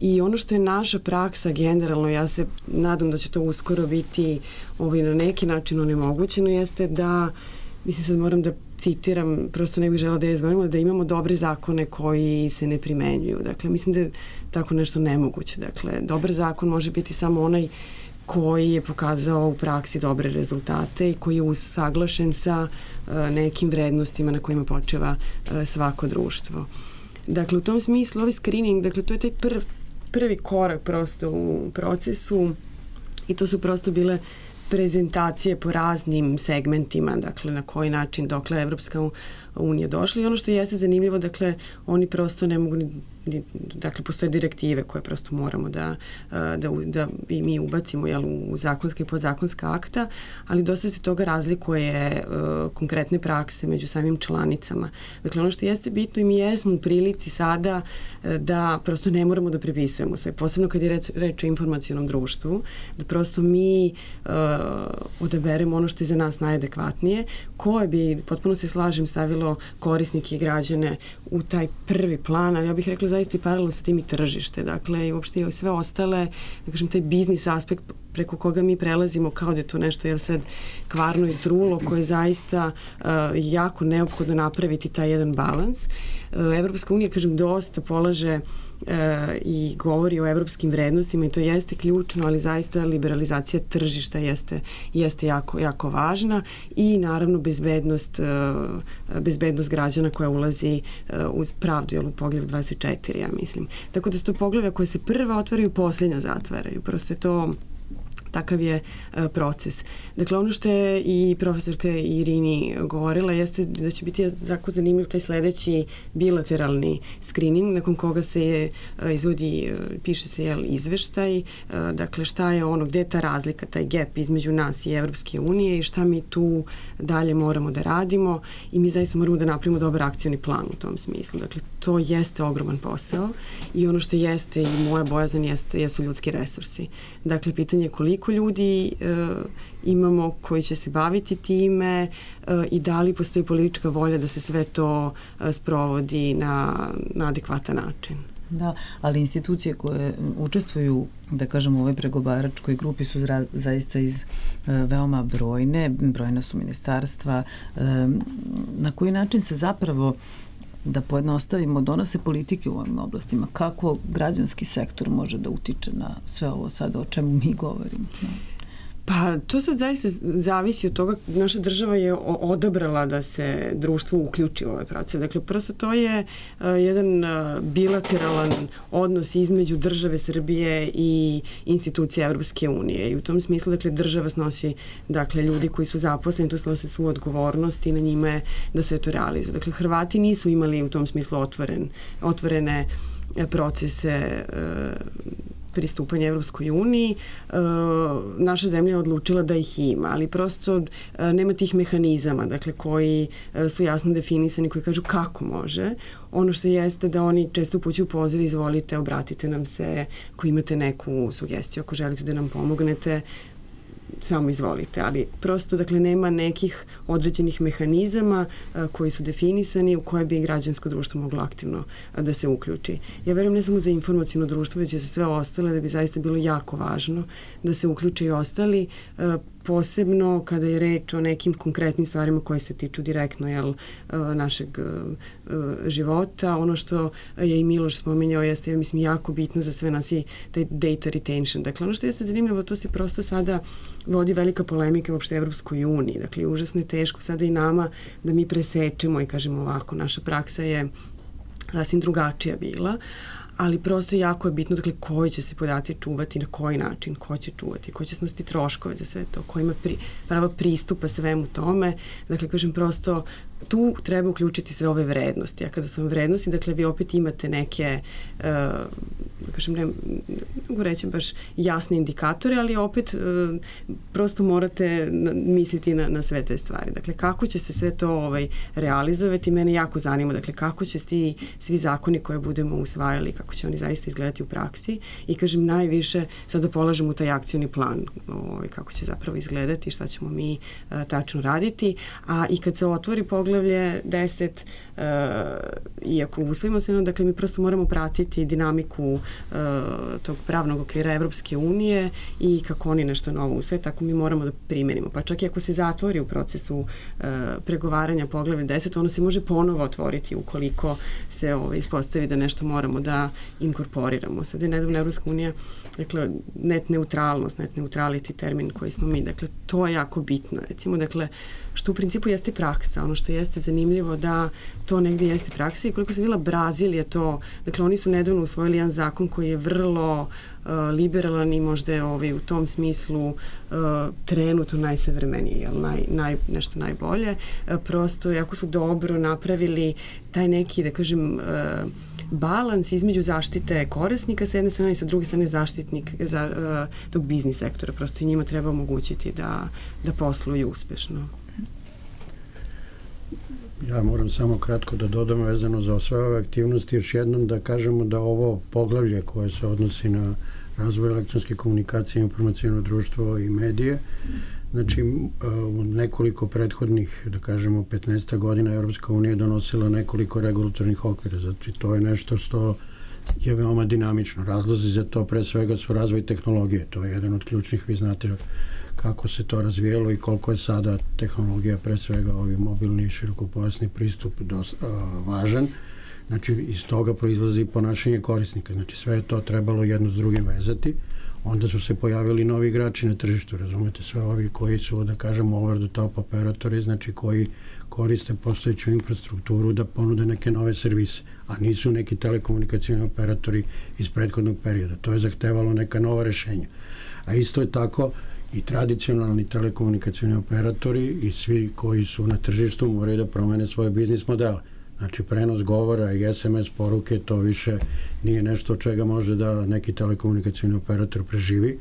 I ono što je naša praksa generalno, ja se nadam da će to uskoro biti ovaj, na neki način onemogućeno, jeste da, mislim sad moram da citiram, prosto ne bih žela da je izgovorim, da imamo dobre zakone koji se ne primenjuju. Dakle, mislim da je tako nešto nemoguće. Dakle, dobar zakon može biti samo onaj koji je pokazao u praksi dobre rezultate i koji je usaglašen sa uh, nekim vrednostima na kojima počeva uh, svako društvo. Dakle, u tom smislu ovaj screening, dakle, to je taj prv, prvi korak prosto u procesu i to su prosto bile prezentacije po raznim segmentima, dakle na koji način dokle Evropska unija došla i ono što jeste zanimljivo, dakle oni prosto ne mogu ni dakle postoje direktive koje prosto moramo da, da, da i mi ubacimo jel, u zakonske i podzakonska akta, ali dosta se toga razlikuje uh, konkretne prakse među samim članicama. Dakle, ono što jeste bitno i mi jesmo u prilici sada uh, da prosto ne moramo da prepisujemo sve, posebno kad je reč, reč o informacijonom društvu, da prosto mi uh, odaberemo ono što je za nas najadekvatnije, koje bi, potpuno se slažem, stavilo korisnike i građane u taj prvi plan, ali ja bih rekla zaista i paralelno sa tim i tržište, dakle i uopšte i sve ostale, da kažem, taj biznis aspekt preko koga mi prelazimo kao da je to nešto, jel sad, kvarno i trulo koje je zaista uh, jako neophodno napraviti taj jedan balans. Uh, Evropska unija, kažem, dosta polaže e, i govori o evropskim vrednostima i to jeste ključno, ali zaista liberalizacija tržišta jeste, jeste jako, jako važna i naravno bezbednost, e, bezbednost građana koja ulazi e, uz pravdu, jel u pogledu 24, ja mislim. Tako da su to poglavlja koje se prva otvaraju, posljednja zatvaraju. Prosto je to takav je e, proces. Dakle, ono što je i profesorka Irini govorila jeste da će biti jako zanimljiv taj sledeći bilateralni screening nakon koga se je, e, izvodi, e, piše se jel, izveštaj, dakle šta je ono, gde je ta razlika, taj gap između nas i Evropske unije i šta mi tu dalje moramo da radimo i mi zaista moramo da napravimo dobar akcioni plan u tom smislu. Dakle, to jeste ogroman posao i ono što jeste i moja bojazan jeste, jesu ljudski resursi. Dakle, pitanje je koliko koliko ljudi e, imamo koji će se baviti time e, i da li postoji politička volja da se sve to e, sprovodi na, na adekvatan način. Da, ali institucije koje učestvuju, da kažem, u ovoj pregovaračkoj grupi su zaista iz e, veoma brojne, brojna su ministarstva. E, na koji način se zapravo da pojednostavimo, donose politike u ovim oblastima, kako građanski sektor može da utiče na sve ovo sada o čemu mi govorimo? Pa to sad zaista zavisi od toga, naša država je odabrala da se društvo uključi u ovaj proces. Dakle, prosto to je uh, jedan uh, bilateralan odnos između države Srbije i institucije Evropske unije i u tom smislu, dakle, država snosi, dakle, ljudi koji su zaposleni, to snose svu odgovornost i na njima je da se to realizuje. Dakle, Hrvati nisu imali u tom smislu otvoren, otvorene procese uh, pristupanja Evropskoj uniji, e, naša zemlja je odlučila da ih ima, ali prosto e, nema tih mehanizama, dakle, koji e, su jasno definisani, koji kažu kako može. Ono što jeste da oni često upućuju poziv, izvolite, obratite nam se, ako imate neku sugestiju, ako želite da nam pomognete, samo izvolite, ali prosto dakle nema nekih određenih mehanizama a, koji su definisani u koje bi građansko društvo moglo aktivno a, da se uključi. Ja verujem ne samo za informacijno društvo, već i za sve ostale da bi zaista bilo jako važno da se uključe i ostali a, posebno kada je reč o nekim konkretnim stvarima koje se tiču direktno jel, e, našeg e, e, života. Ono što je i Miloš spomenjao jeste, ja mislim, jako bitno za sve nas i taj data retention. Dakle, ono što jeste zanimljivo, to se prosto sada vodi velika polemika uopšte Evropskoj uniji. Dakle, užasno je teško sada i nama da mi presečemo i kažemo ovako, naša praksa je sasvim drugačija bila, ali prosto jako je bitno dakle koji će se podaci čuvati, na koji način, ko će čuvati, ko će snositi troškove za sve to, ko ima pri, pravo pristupa svemu tome. Dakle, kažem prosto tu treba uključiti sve ove vrednosti. A kada su vam vrednosti, dakle vi opet imate neke, uh, kažem, ne, ne mogu reći baš jasne indikatore, ali opet uh, prosto morate misliti na, na sve te stvari. Dakle, kako će se sve to ovaj, realizovati, mene jako zanima, dakle, kako će ti svi zakoni koje budemo usvajali, kako će oni zaista izgledati u praksi i kažem, najviše sada polažemo taj akcioni plan, ovaj, kako će zapravo izgledati, šta ćemo mi uh, tačno raditi, a i kad se otvori poglavlje 10, uh, iako uslovimo se, no, dakle mi prosto moramo pratiti dinamiku tog pravnog okvira Evropske unije i kako oni nešto novo usve, tako mi moramo da primenimo. Pa čak i ako se zatvori u procesu uh, pregovaranja poglavlje 10, ono se može ponovo otvoriti ukoliko se ovaj, ispostavi da nešto moramo da inkorporiramo. Sad je nedavno Evropska unija dakle, net neutralnost, net neutrality termin koji smo mi, dakle, to je jako bitno, recimo, dakle, što u principu jeste praksa, ono što jeste zanimljivo da to negde jeste praksa i koliko sam bila Brazil je to, dakle, oni su nedavno usvojili jedan zakon koji je vrlo uh, liberalan i možda je ovaj, u tom smislu uh, trenutno najsavremeniji, jel, naj, naj, nešto najbolje. Uh, prosto, jako su dobro napravili taj neki, da kažem, uh, balans između zaštite korisnika sa jedne strane i sa druge strane zaštitnik za uh, tog biznis sektora. Prosto njima treba omogućiti da, da posluju uspešno. Ja moram samo kratko da dodam vezano za sve ove aktivnosti još jednom da kažemo da ovo poglavlje koje se odnosi na razvoj elektronske komunikacije, informacijno društvo i medije, Znači, u nekoliko prethodnih, da kažemo, 15 godina Evropska unija je donosila nekoliko regulatornih okvira. Znači, to je nešto što je veoma dinamično. Razlozi za to pre svega su razvoj tehnologije. To je jedan od ključnih, vi znate kako se to razvijelo i koliko je sada tehnologija, pre svega ovi mobilni širokopojasni pristup dos, a, važan. Znači, iz toga proizlazi ponašanje korisnika. Znači, sve je to trebalo jedno s drugim vezati onda su se pojavili novi igrači na tržištu, razumete, sve ovi koji su, da kažemo, over the top operatori, znači koji koriste postojeću infrastrukturu da ponude neke nove servise, a nisu neki telekomunikacijni operatori iz prethodnog perioda. To je zahtevalo neka nova rešenja. A isto je tako i tradicionalni telekomunikacijni operatori i svi koji su na tržištu moraju da promene svoje biznis modele Znači, prenos govora i SMS poruke, to više nije nešto od čega može da neki telekomunikacijni operator preživi.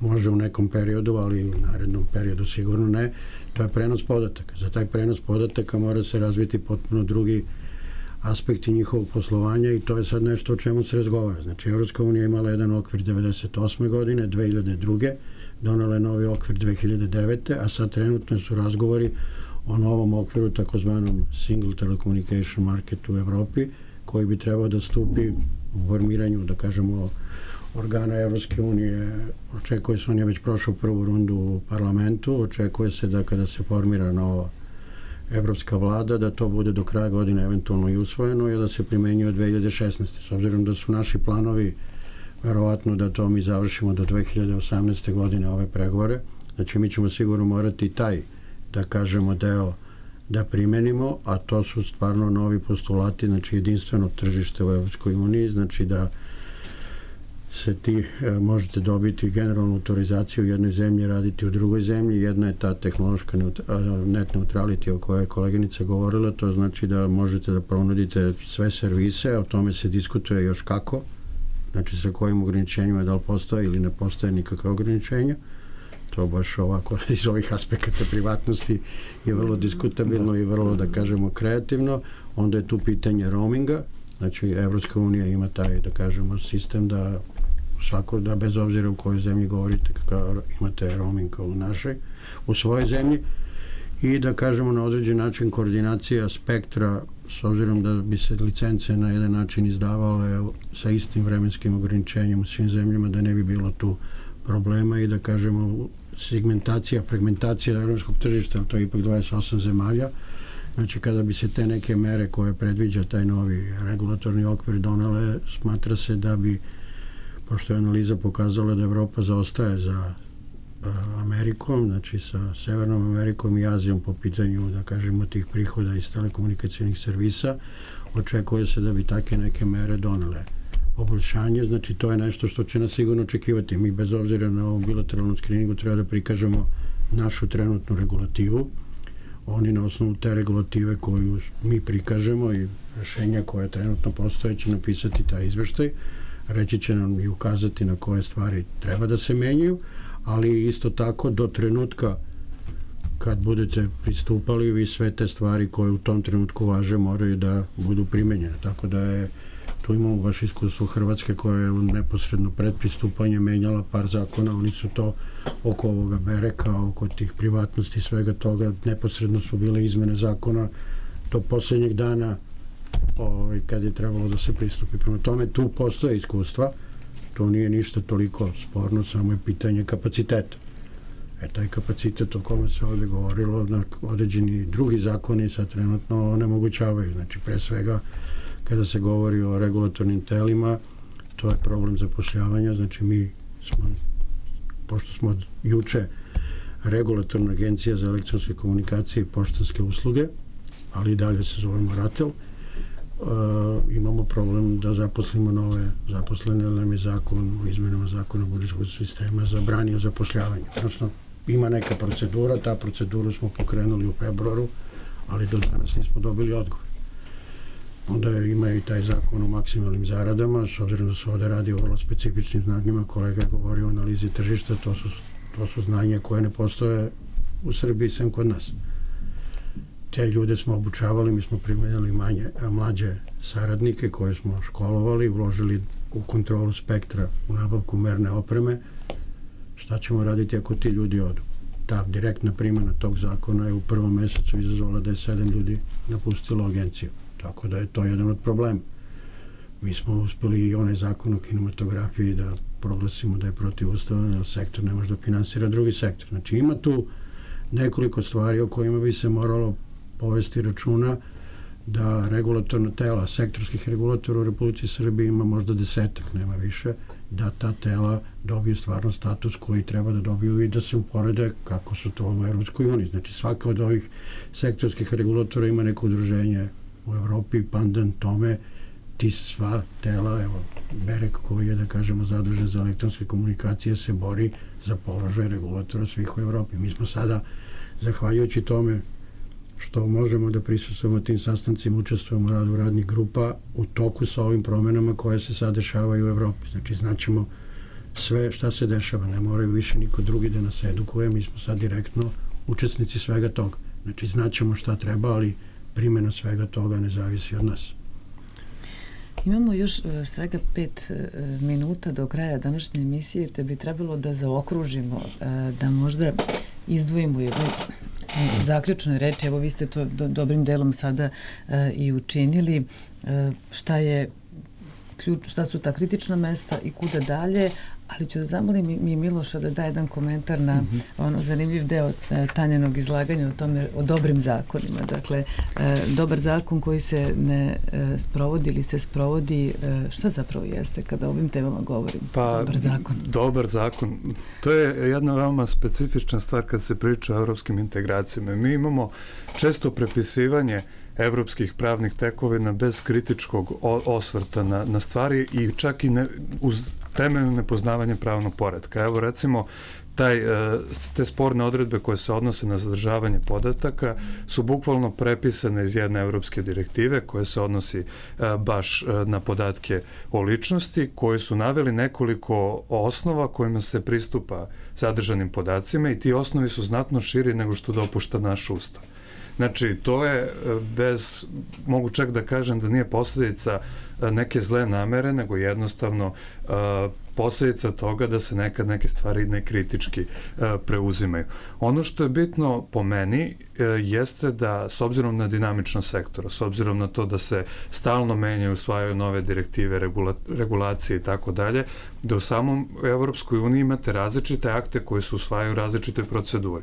Može u nekom periodu, ali u narednom periodu sigurno ne. To je prenos podataka. Za taj prenos podataka mora se razviti potpuno drugi aspekti njihovog poslovanja i to je sad nešto o čemu se razgovara. Znači, Evropska unija imala jedan okvir 98. godine, 2002. donale novi okvir 2009. a sad trenutno su razgovori o novom okviru takozvanom Single Telecommunication Market u Evropi koji bi trebao da stupi u formiranju, da kažemo, organa Evropske unije. Očekuje se, on je već prošao prvu rundu u parlamentu, očekuje se da kada se formira nova evropska vlada, da to bude do kraja godine eventualno i usvojeno i da se primenjuje od 2016. S obzirom da su naši planovi verovatno da to mi završimo do 2018. godine ove pregovore, znači mi ćemo sigurno morati taj, da kažemo, deo da primenimo, a to su stvarno novi postulati, znači jedinstveno tržište u Evropskoj uniji, znači da se ti e, možete dobiti generalnu autorizaciju u jednoj zemlji raditi u drugoj zemlji. Jedna je ta tehnološka net neutrality o kojoj je koleginica govorila, to znači da možete da ponudite sve servise, o tome se diskutuje još kako, znači sa kojim ograničenjima, da li postoje ili ne postoje nikakve ograničenja. To baš ovako iz ovih aspekata privatnosti je vrlo diskutabilno i vrlo, da kažemo, kreativno. Onda je tu pitanje roaminga, znači Evropska unija ima taj, da kažemo, sistem da svako da bez obzira u kojoj zemlji govorite kako imate roaming kao u našoj u svojoj zemlji i da kažemo na određen način koordinacija spektra s obzirom da bi se licence na jedan način izdavale sa istim vremenskim ograničenjem u svim zemljama da ne bi bilo tu problema i da kažemo segmentacija, fragmentacija evropskog tržišta, to je ipak 28 zemalja, Znači, kada bi se te neke mere koje predviđa taj novi regulatorni okvir donale, smatra se da bi pošto je analiza pokazala da Evropa zaostaje za Amerikom, znači sa Severnom Amerikom i Azijom po pitanju, da kažemo, tih prihoda iz telekomunikacijnih servisa, očekuje se da bi take neke mere donele poboljšanje, znači to je nešto što će nas sigurno očekivati. Mi bez obzira na ovom bilateralnom skriningu treba da prikažemo našu trenutnu regulativu, oni na osnovu te regulative koju mi prikažemo i rešenja koje trenutno postoje će napisati taj izveštaj, reći će nam i ukazati na koje stvari treba da se menjaju, ali isto tako do trenutka kad budete pristupali vi sve te stvari koje u tom trenutku važe moraju da budu primenjene. Tako da je tu imamo baš iskustvo Hrvatske koja je neposredno pred pristupanje menjala par zakona, oni su to oko ovoga Bereka, oko tih privatnosti svega toga, neposredno su bile izmene zakona do poslednjeg dana ovaj, kad je trebalo da se pristupi. Prema tome, tu postoje iskustva, to nije ništa toliko sporno, samo je pitanje kapaciteta. E, taj kapacitet o kome se ovde govorilo, određeni drugi zakoni sad trenutno onemogućavaju. Znači, pre svega, kada se govori o regulatornim telima, to je problem zapošljavanja, znači mi smo, pošto smo juče regulatorna agencija za elektronske komunikacije i poštanske usluge, ali i dalje se zovemo RATEL, uh, imamo problem da zaposlimo nove zaposlene, ali nam je zakon o izmenama zakona budžetskog sistema zabranio zapošljavanje. Odnosno, ima neka procedura, ta proceduru smo pokrenuli u februaru, ali do danas nismo dobili odgovor. Onda ima i taj zakon o maksimalnim zaradama, s obzirom da se ovde radi o vrlo specifičnim znanjima, kolega je govorio o analizi tržišta, to su, to su znanja koje ne postoje u Srbiji sem kod nas te ljude smo obučavali, mi smo primenjali manje, mlađe saradnike koje smo školovali, uložili u kontrolu spektra, u nabavku merne opreme. Šta ćemo raditi ako ti ljudi odu? Ta direktna primjena tog zakona je u prvom mesecu izazvala da je sedam ljudi napustilo agenciju. Tako da je to jedan od problema. Mi smo uspeli i onaj zakon o kinematografiji da proglasimo da je protivustavan, jer sektor ne može da finansira drugi sektor. Znači ima tu nekoliko stvari o kojima bi se moralo povesti računa da regulatorna tela, sektorskih regulatora u Republici Srbiji ima možda desetak, nema više, da ta tela dobiju stvarno status koji treba da dobiju i da se uporede kako su to u Evropskoj uniji. Znači svaka od ovih sektorskih regulatora ima neko udruženje u Evropi, pandan tome, ti sva tela, evo, Berek koji je, da kažemo, zadužen za elektronske komunikacije, se bori za položaj regulatora svih u Evropi. Mi smo sada, zahvaljujući tome, što možemo da prisustujemo tim sastancima, učestvujemo u radu radnih grupa u toku sa ovim promenama koje se sad dešavaju u Evropi. Znači, znaćemo sve šta se dešava, ne moraju više niko drugi da nas edukuje, mi smo sad direktno učesnici svega toga. Znači, znaćemo šta treba, ali primjena svega toga ne zavisi od nas. Imamo još e, svega pet e, minuta do kraja današnje emisije, te bi trebalo da zaokružimo, e, da možda izdvojimo jednu zaključne reči. Evo vi ste to do, dobrim delom sada i učinili. Šta je ključ, šta su ta kritična mesta i kuda dalje, ali ću da zamolim mi Miloša da da jedan komentar na mm -hmm. ono zanimljiv deo e, tanjenog izlaganja o tome, o dobrim zakonima. Dakle, e, dobar zakon koji se ne e, sprovodi ili se sprovodi, šta zapravo jeste kada o ovim temama govorim? Pa, dobar zakon. Dobar zakon. To je jedna veoma specifična stvar kad se priča o evropskim integracijama. Mi imamo često prepisivanje evropskih pravnih tekovina bez kritičkog osvrta na, na stvari i čak i ne, uz temeljno nepoznavanje pravnog poredka. Evo recimo, taj, e, te sporne odredbe koje se odnose na zadržavanje podataka su bukvalno prepisane iz jedne evropske direktive koje se odnosi e, baš e, na podatke o ličnosti, koji su naveli nekoliko osnova kojima se pristupa zadržanim podacima i ti osnovi su znatno širi nego što dopušta naš ustav. Znači, to je bez, mogu čak da kažem da nije posledica neke zle namere, nego jednostavno posledica toga da se nekad neke stvari nekritički preuzimaju. Ono što je bitno po meni jeste da s obzirom na dinamično sektora, s obzirom na to da se stalno menjaju, usvajaju nove direktive, regula, regulacije i tako dalje, da u samom Evropskoj uniji imate različite akte koji se usvajaju različite procedure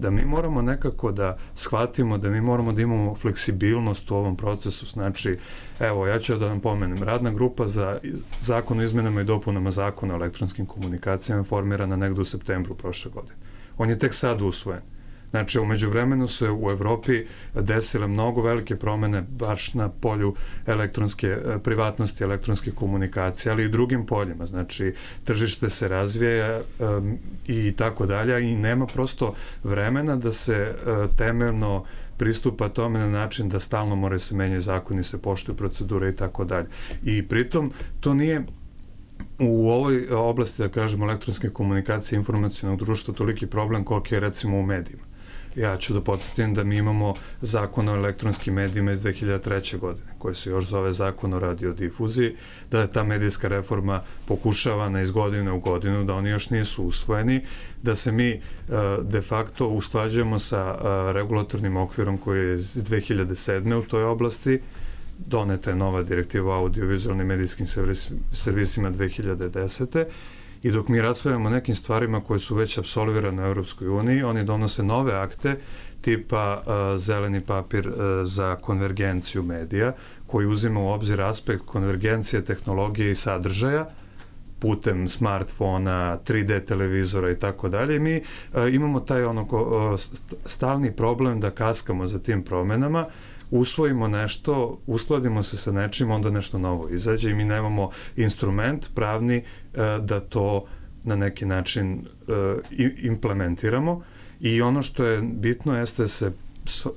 da mi moramo nekako da shvatimo da mi moramo da imamo fleksibilnost u ovom procesu. Znači, evo, ja ću da vam pomenem, radna grupa za zakon o izmenama i dopunama zakona o elektronskim komunikacijama formirana negde u septembru prošle godine. On je tek sad usvojen. Znači, umeđu vremenu se u Evropi desile mnogo velike promene baš na polju elektronske e, privatnosti, elektronske komunikacije, ali i drugim poljima. Znači, tržište se razvija um, i tako dalje i nema prosto vremena da se uh, temeljno pristupa tome na način da stalno moraju se menjaju zakoni, se poštuju procedure i tako dalje. I pritom to nije u ovoj oblasti, da kažemo, elektronske komunikacije informacijonog društva toliki problem koliki je recimo u medijima. Ja ću da podsjetim da mi imamo zakon o elektronskim medijima iz 2003. godine, koji se još zove zakon o radiodifuziji, da je ta medijska reforma pokušavana iz godine u godinu, da oni još nisu usvojeni, da se mi e, de facto usklađujemo sa e, regulatornim okvirom koji je iz 2007. u toj oblasti, doneta je nova direktiva o audiovizualnim medijskim servisima 2010 I dok mi raspravljamo nekim stvarima koje su već absolvirane u Europskoj uniji, oni donose nove akte tipa uh, zeleni papir uh, za konvergenciju medija, koji uzima u obzir aspekt konvergencije tehnologije i sadržaja, putem smartfona, 3D televizora i tako dalje. Mi uh, imamo taj onako uh, stalni problem da kaskamo za tim promenama usvojimo nešto, uskladimo se sa nečim, onda nešto novo izađe i mi nemamo instrument pravni e, da to na neki način e, implementiramo. I ono što je bitno jeste da se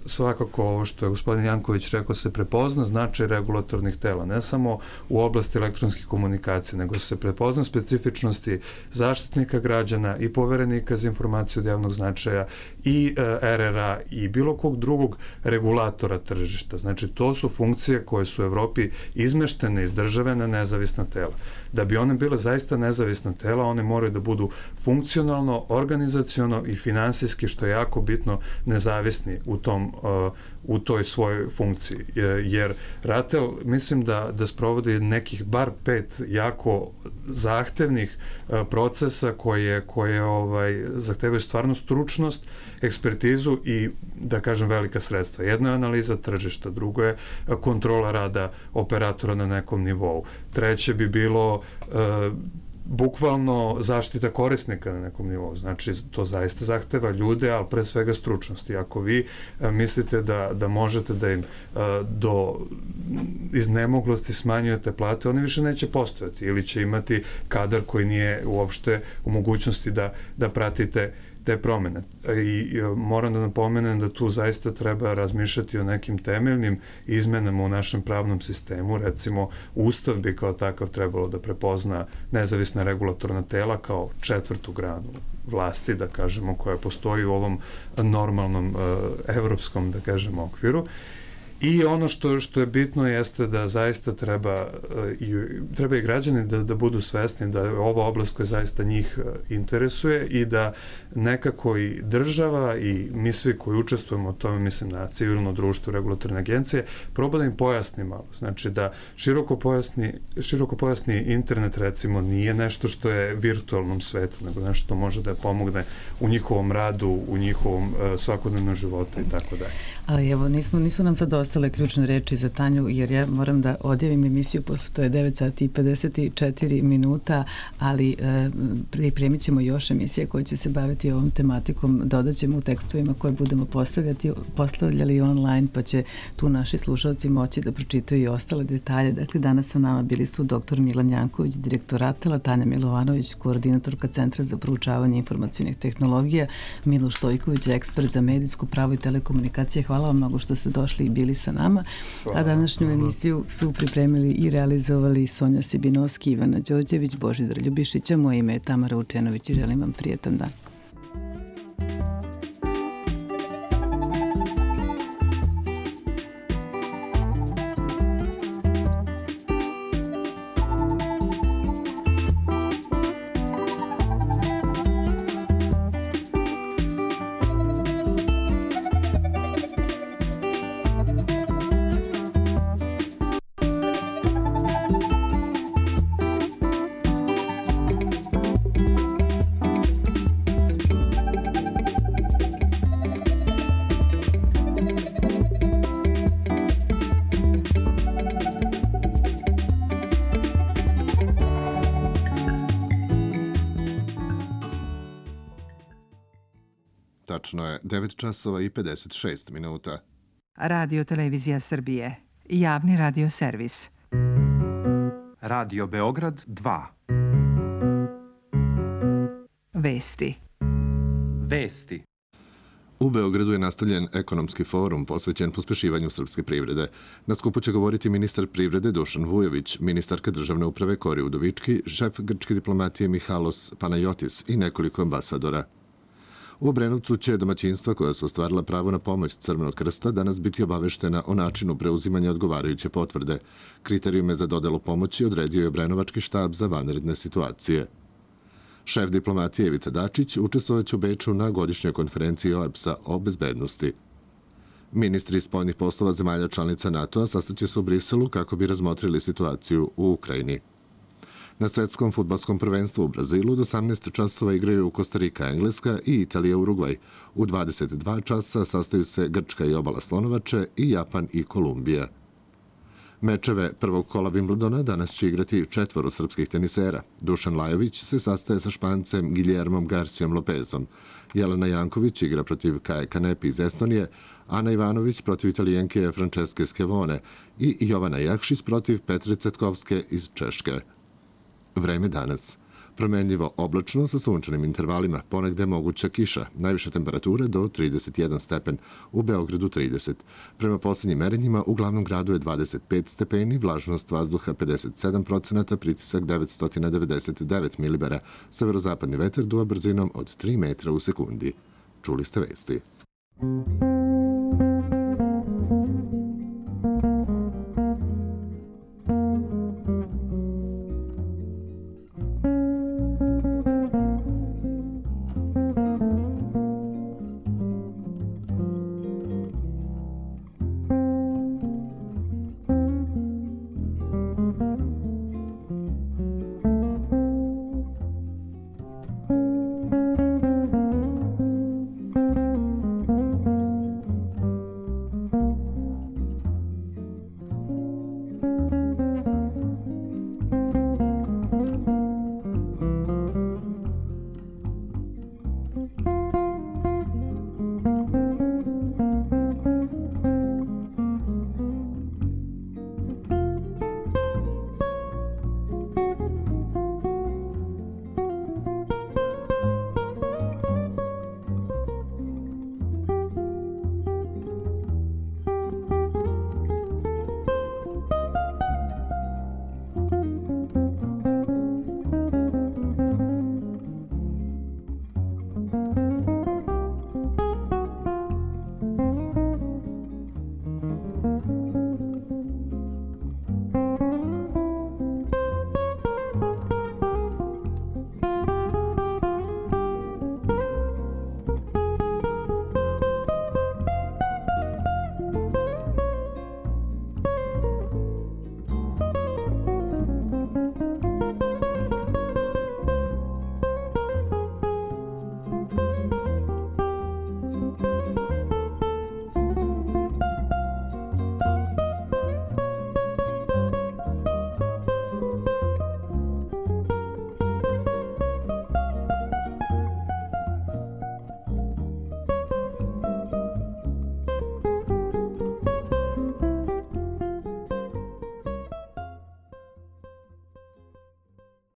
svakako ovo što je gospodin Janković rekao se prepozna značaj regulatornih tela, ne samo u oblasti elektronskih komunikacija, nego se prepozna specifičnosti zaštitnika građana i poverenika za informaciju od javnog značaja i e, RRA i bilo kog drugog regulatora tržišta. Znači, to su funkcije koje su u Evropi izmeštene iz države na nezavisna tela. Da bi one bile zaista nezavisna tela, one moraju da budu funkcionalno, organizaciono i finansijski, što je jako bitno, nezavisni u tom uh, u toj svojoj funkciji. Jer Ratel mislim da, da sprovodi nekih bar pet jako zahtevnih uh, procesa koje, koje ovaj, zahtevaju stvarno stručnost, ekspertizu i da kažem velika sredstva. Jedno je analiza tržišta, drugo je kontrola rada operatora na nekom nivou. Treće bi bilo uh, bukvalno zaštita korisnika na nekom nivou. Znači, to zaista zahteva ljude, ali pre svega stručnosti. Ako vi e, mislite da, da možete da im e, do iznemoglosti smanjujete plate, oni više neće postojati ili će imati kadar koji nije uopšte u mogućnosti da, da pratite te promene. I moram da napomenem da tu zaista treba razmišljati o nekim temeljnim izmenama u našem pravnom sistemu. Recimo, Ustav bi kao takav trebalo da prepozna nezavisna regulatorna tela kao četvrtu granu vlasti, da kažemo, koja postoji u ovom normalnom uh, evropskom, da kažemo, okviru I ono što, što je bitno jeste da zaista treba, e, i, treba i građani da, da budu svesni da je ova oblast koja zaista njih e, interesuje i da nekako i država i mi svi koji učestvujemo u tome, mislim na civilno društvo, regulatorne agencije, proba da im pojasni malo. Znači da široko pojasni, široko pojasni internet recimo nije nešto što je virtualnom svetu, nego nešto što može da pomogne u njihovom radu, u njihovom uh, svakodnevnom životu i tako dalje. Ali evo, nismo, nisu nam sad ostale ključne reči za Tanju, jer ja moram da odjavim emisiju, posle to je 9 sati i 54 minuta, ali e, pripremit ćemo još emisije koje će se baviti ovom tematikom, dodat ćemo u tekstovima koje budemo postavljati, postavljali online, pa će tu naši slušalci moći da pročitaju i ostale detalje. Dakle, danas sa nama bili su dr. Milan Janković, direktor Atela, Tanja Milovanović, koordinatorka Centra za proučavanje informacijnih tehnologija, Miloš Stojković, ekspert za medijsku pravo i telekomunikacije. Hvala vam mnogo što ste došli i bili sa nama. Hvala. A današnju emisiju su pripremili i realizovali Sonja Sibinovski, Ivana Đorđević, Božidar Ljubišića. Moje ime je Tamara Učenović i želim vam prijetan dan. Časova i 56 minuta. Radio Televizija Srbije. Javni radio servis. Radio Beograd 2. Vesti. Vesti. U Beogradu je nastavljen ekonomski forum posvećen pospešivanju srpske privrede. Na skupu će govoriti ministar privrede Dušan Vujović, ministarka državne uprave Kori Udovički, šef grčke diplomatije Mihalos Panajotis i nekoliko ambasadora. U Obrenovcu će domaćinstva koja su ostvarila pravo na pomoć Crvenog krsta danas biti obaveštena o načinu preuzimanja odgovarajuće potvrde. Kriterijume za dodelu pomoći odredio je Obrenovački štab za vanredne situacije. Šef diplomatije Ivica Dačić učestvovaće u Beču na godišnjoj konferenciji OEPS-a o bezbednosti. Ministri spoljnih poslova zemalja članica NATO-a sastaće se u Briselu kako bi razmotrili situaciju u Ukrajini. Na svetskom futbalskom prvenstvu u Brazilu do 18 časova igraju Kostarika, Engleska i Italija, Urugvaj. U 22 časa sastaju se Grčka i obala Slonovače i Japan i Kolumbija. Mečeve prvog kola Wimbledona danas će igrati četvoro srpskih tenisera. Dušan Lajović se sastaje sa špancem Giljermom Garcijom Lopezom. Jelena Janković igra protiv Kaje Kanepi iz Estonije, Ana Ivanović protiv italijenke Franceske Skevone i Jovana Jakšić protiv Petre Cetkovske iz Češke. Vreme danas. Promenljivo oblačno sa sunčanim intervalima, ponegde moguća kiša, najviša temperatura do 31 stepen, u Beogradu 30. Prema poslednjim merenjima u glavnom gradu je 25 stepeni, vlažnost vazduha 57%, pritisak 999 milibera, severozapadni vetar duva brzinom od 3 metra u sekundi. Čuli ste vesti.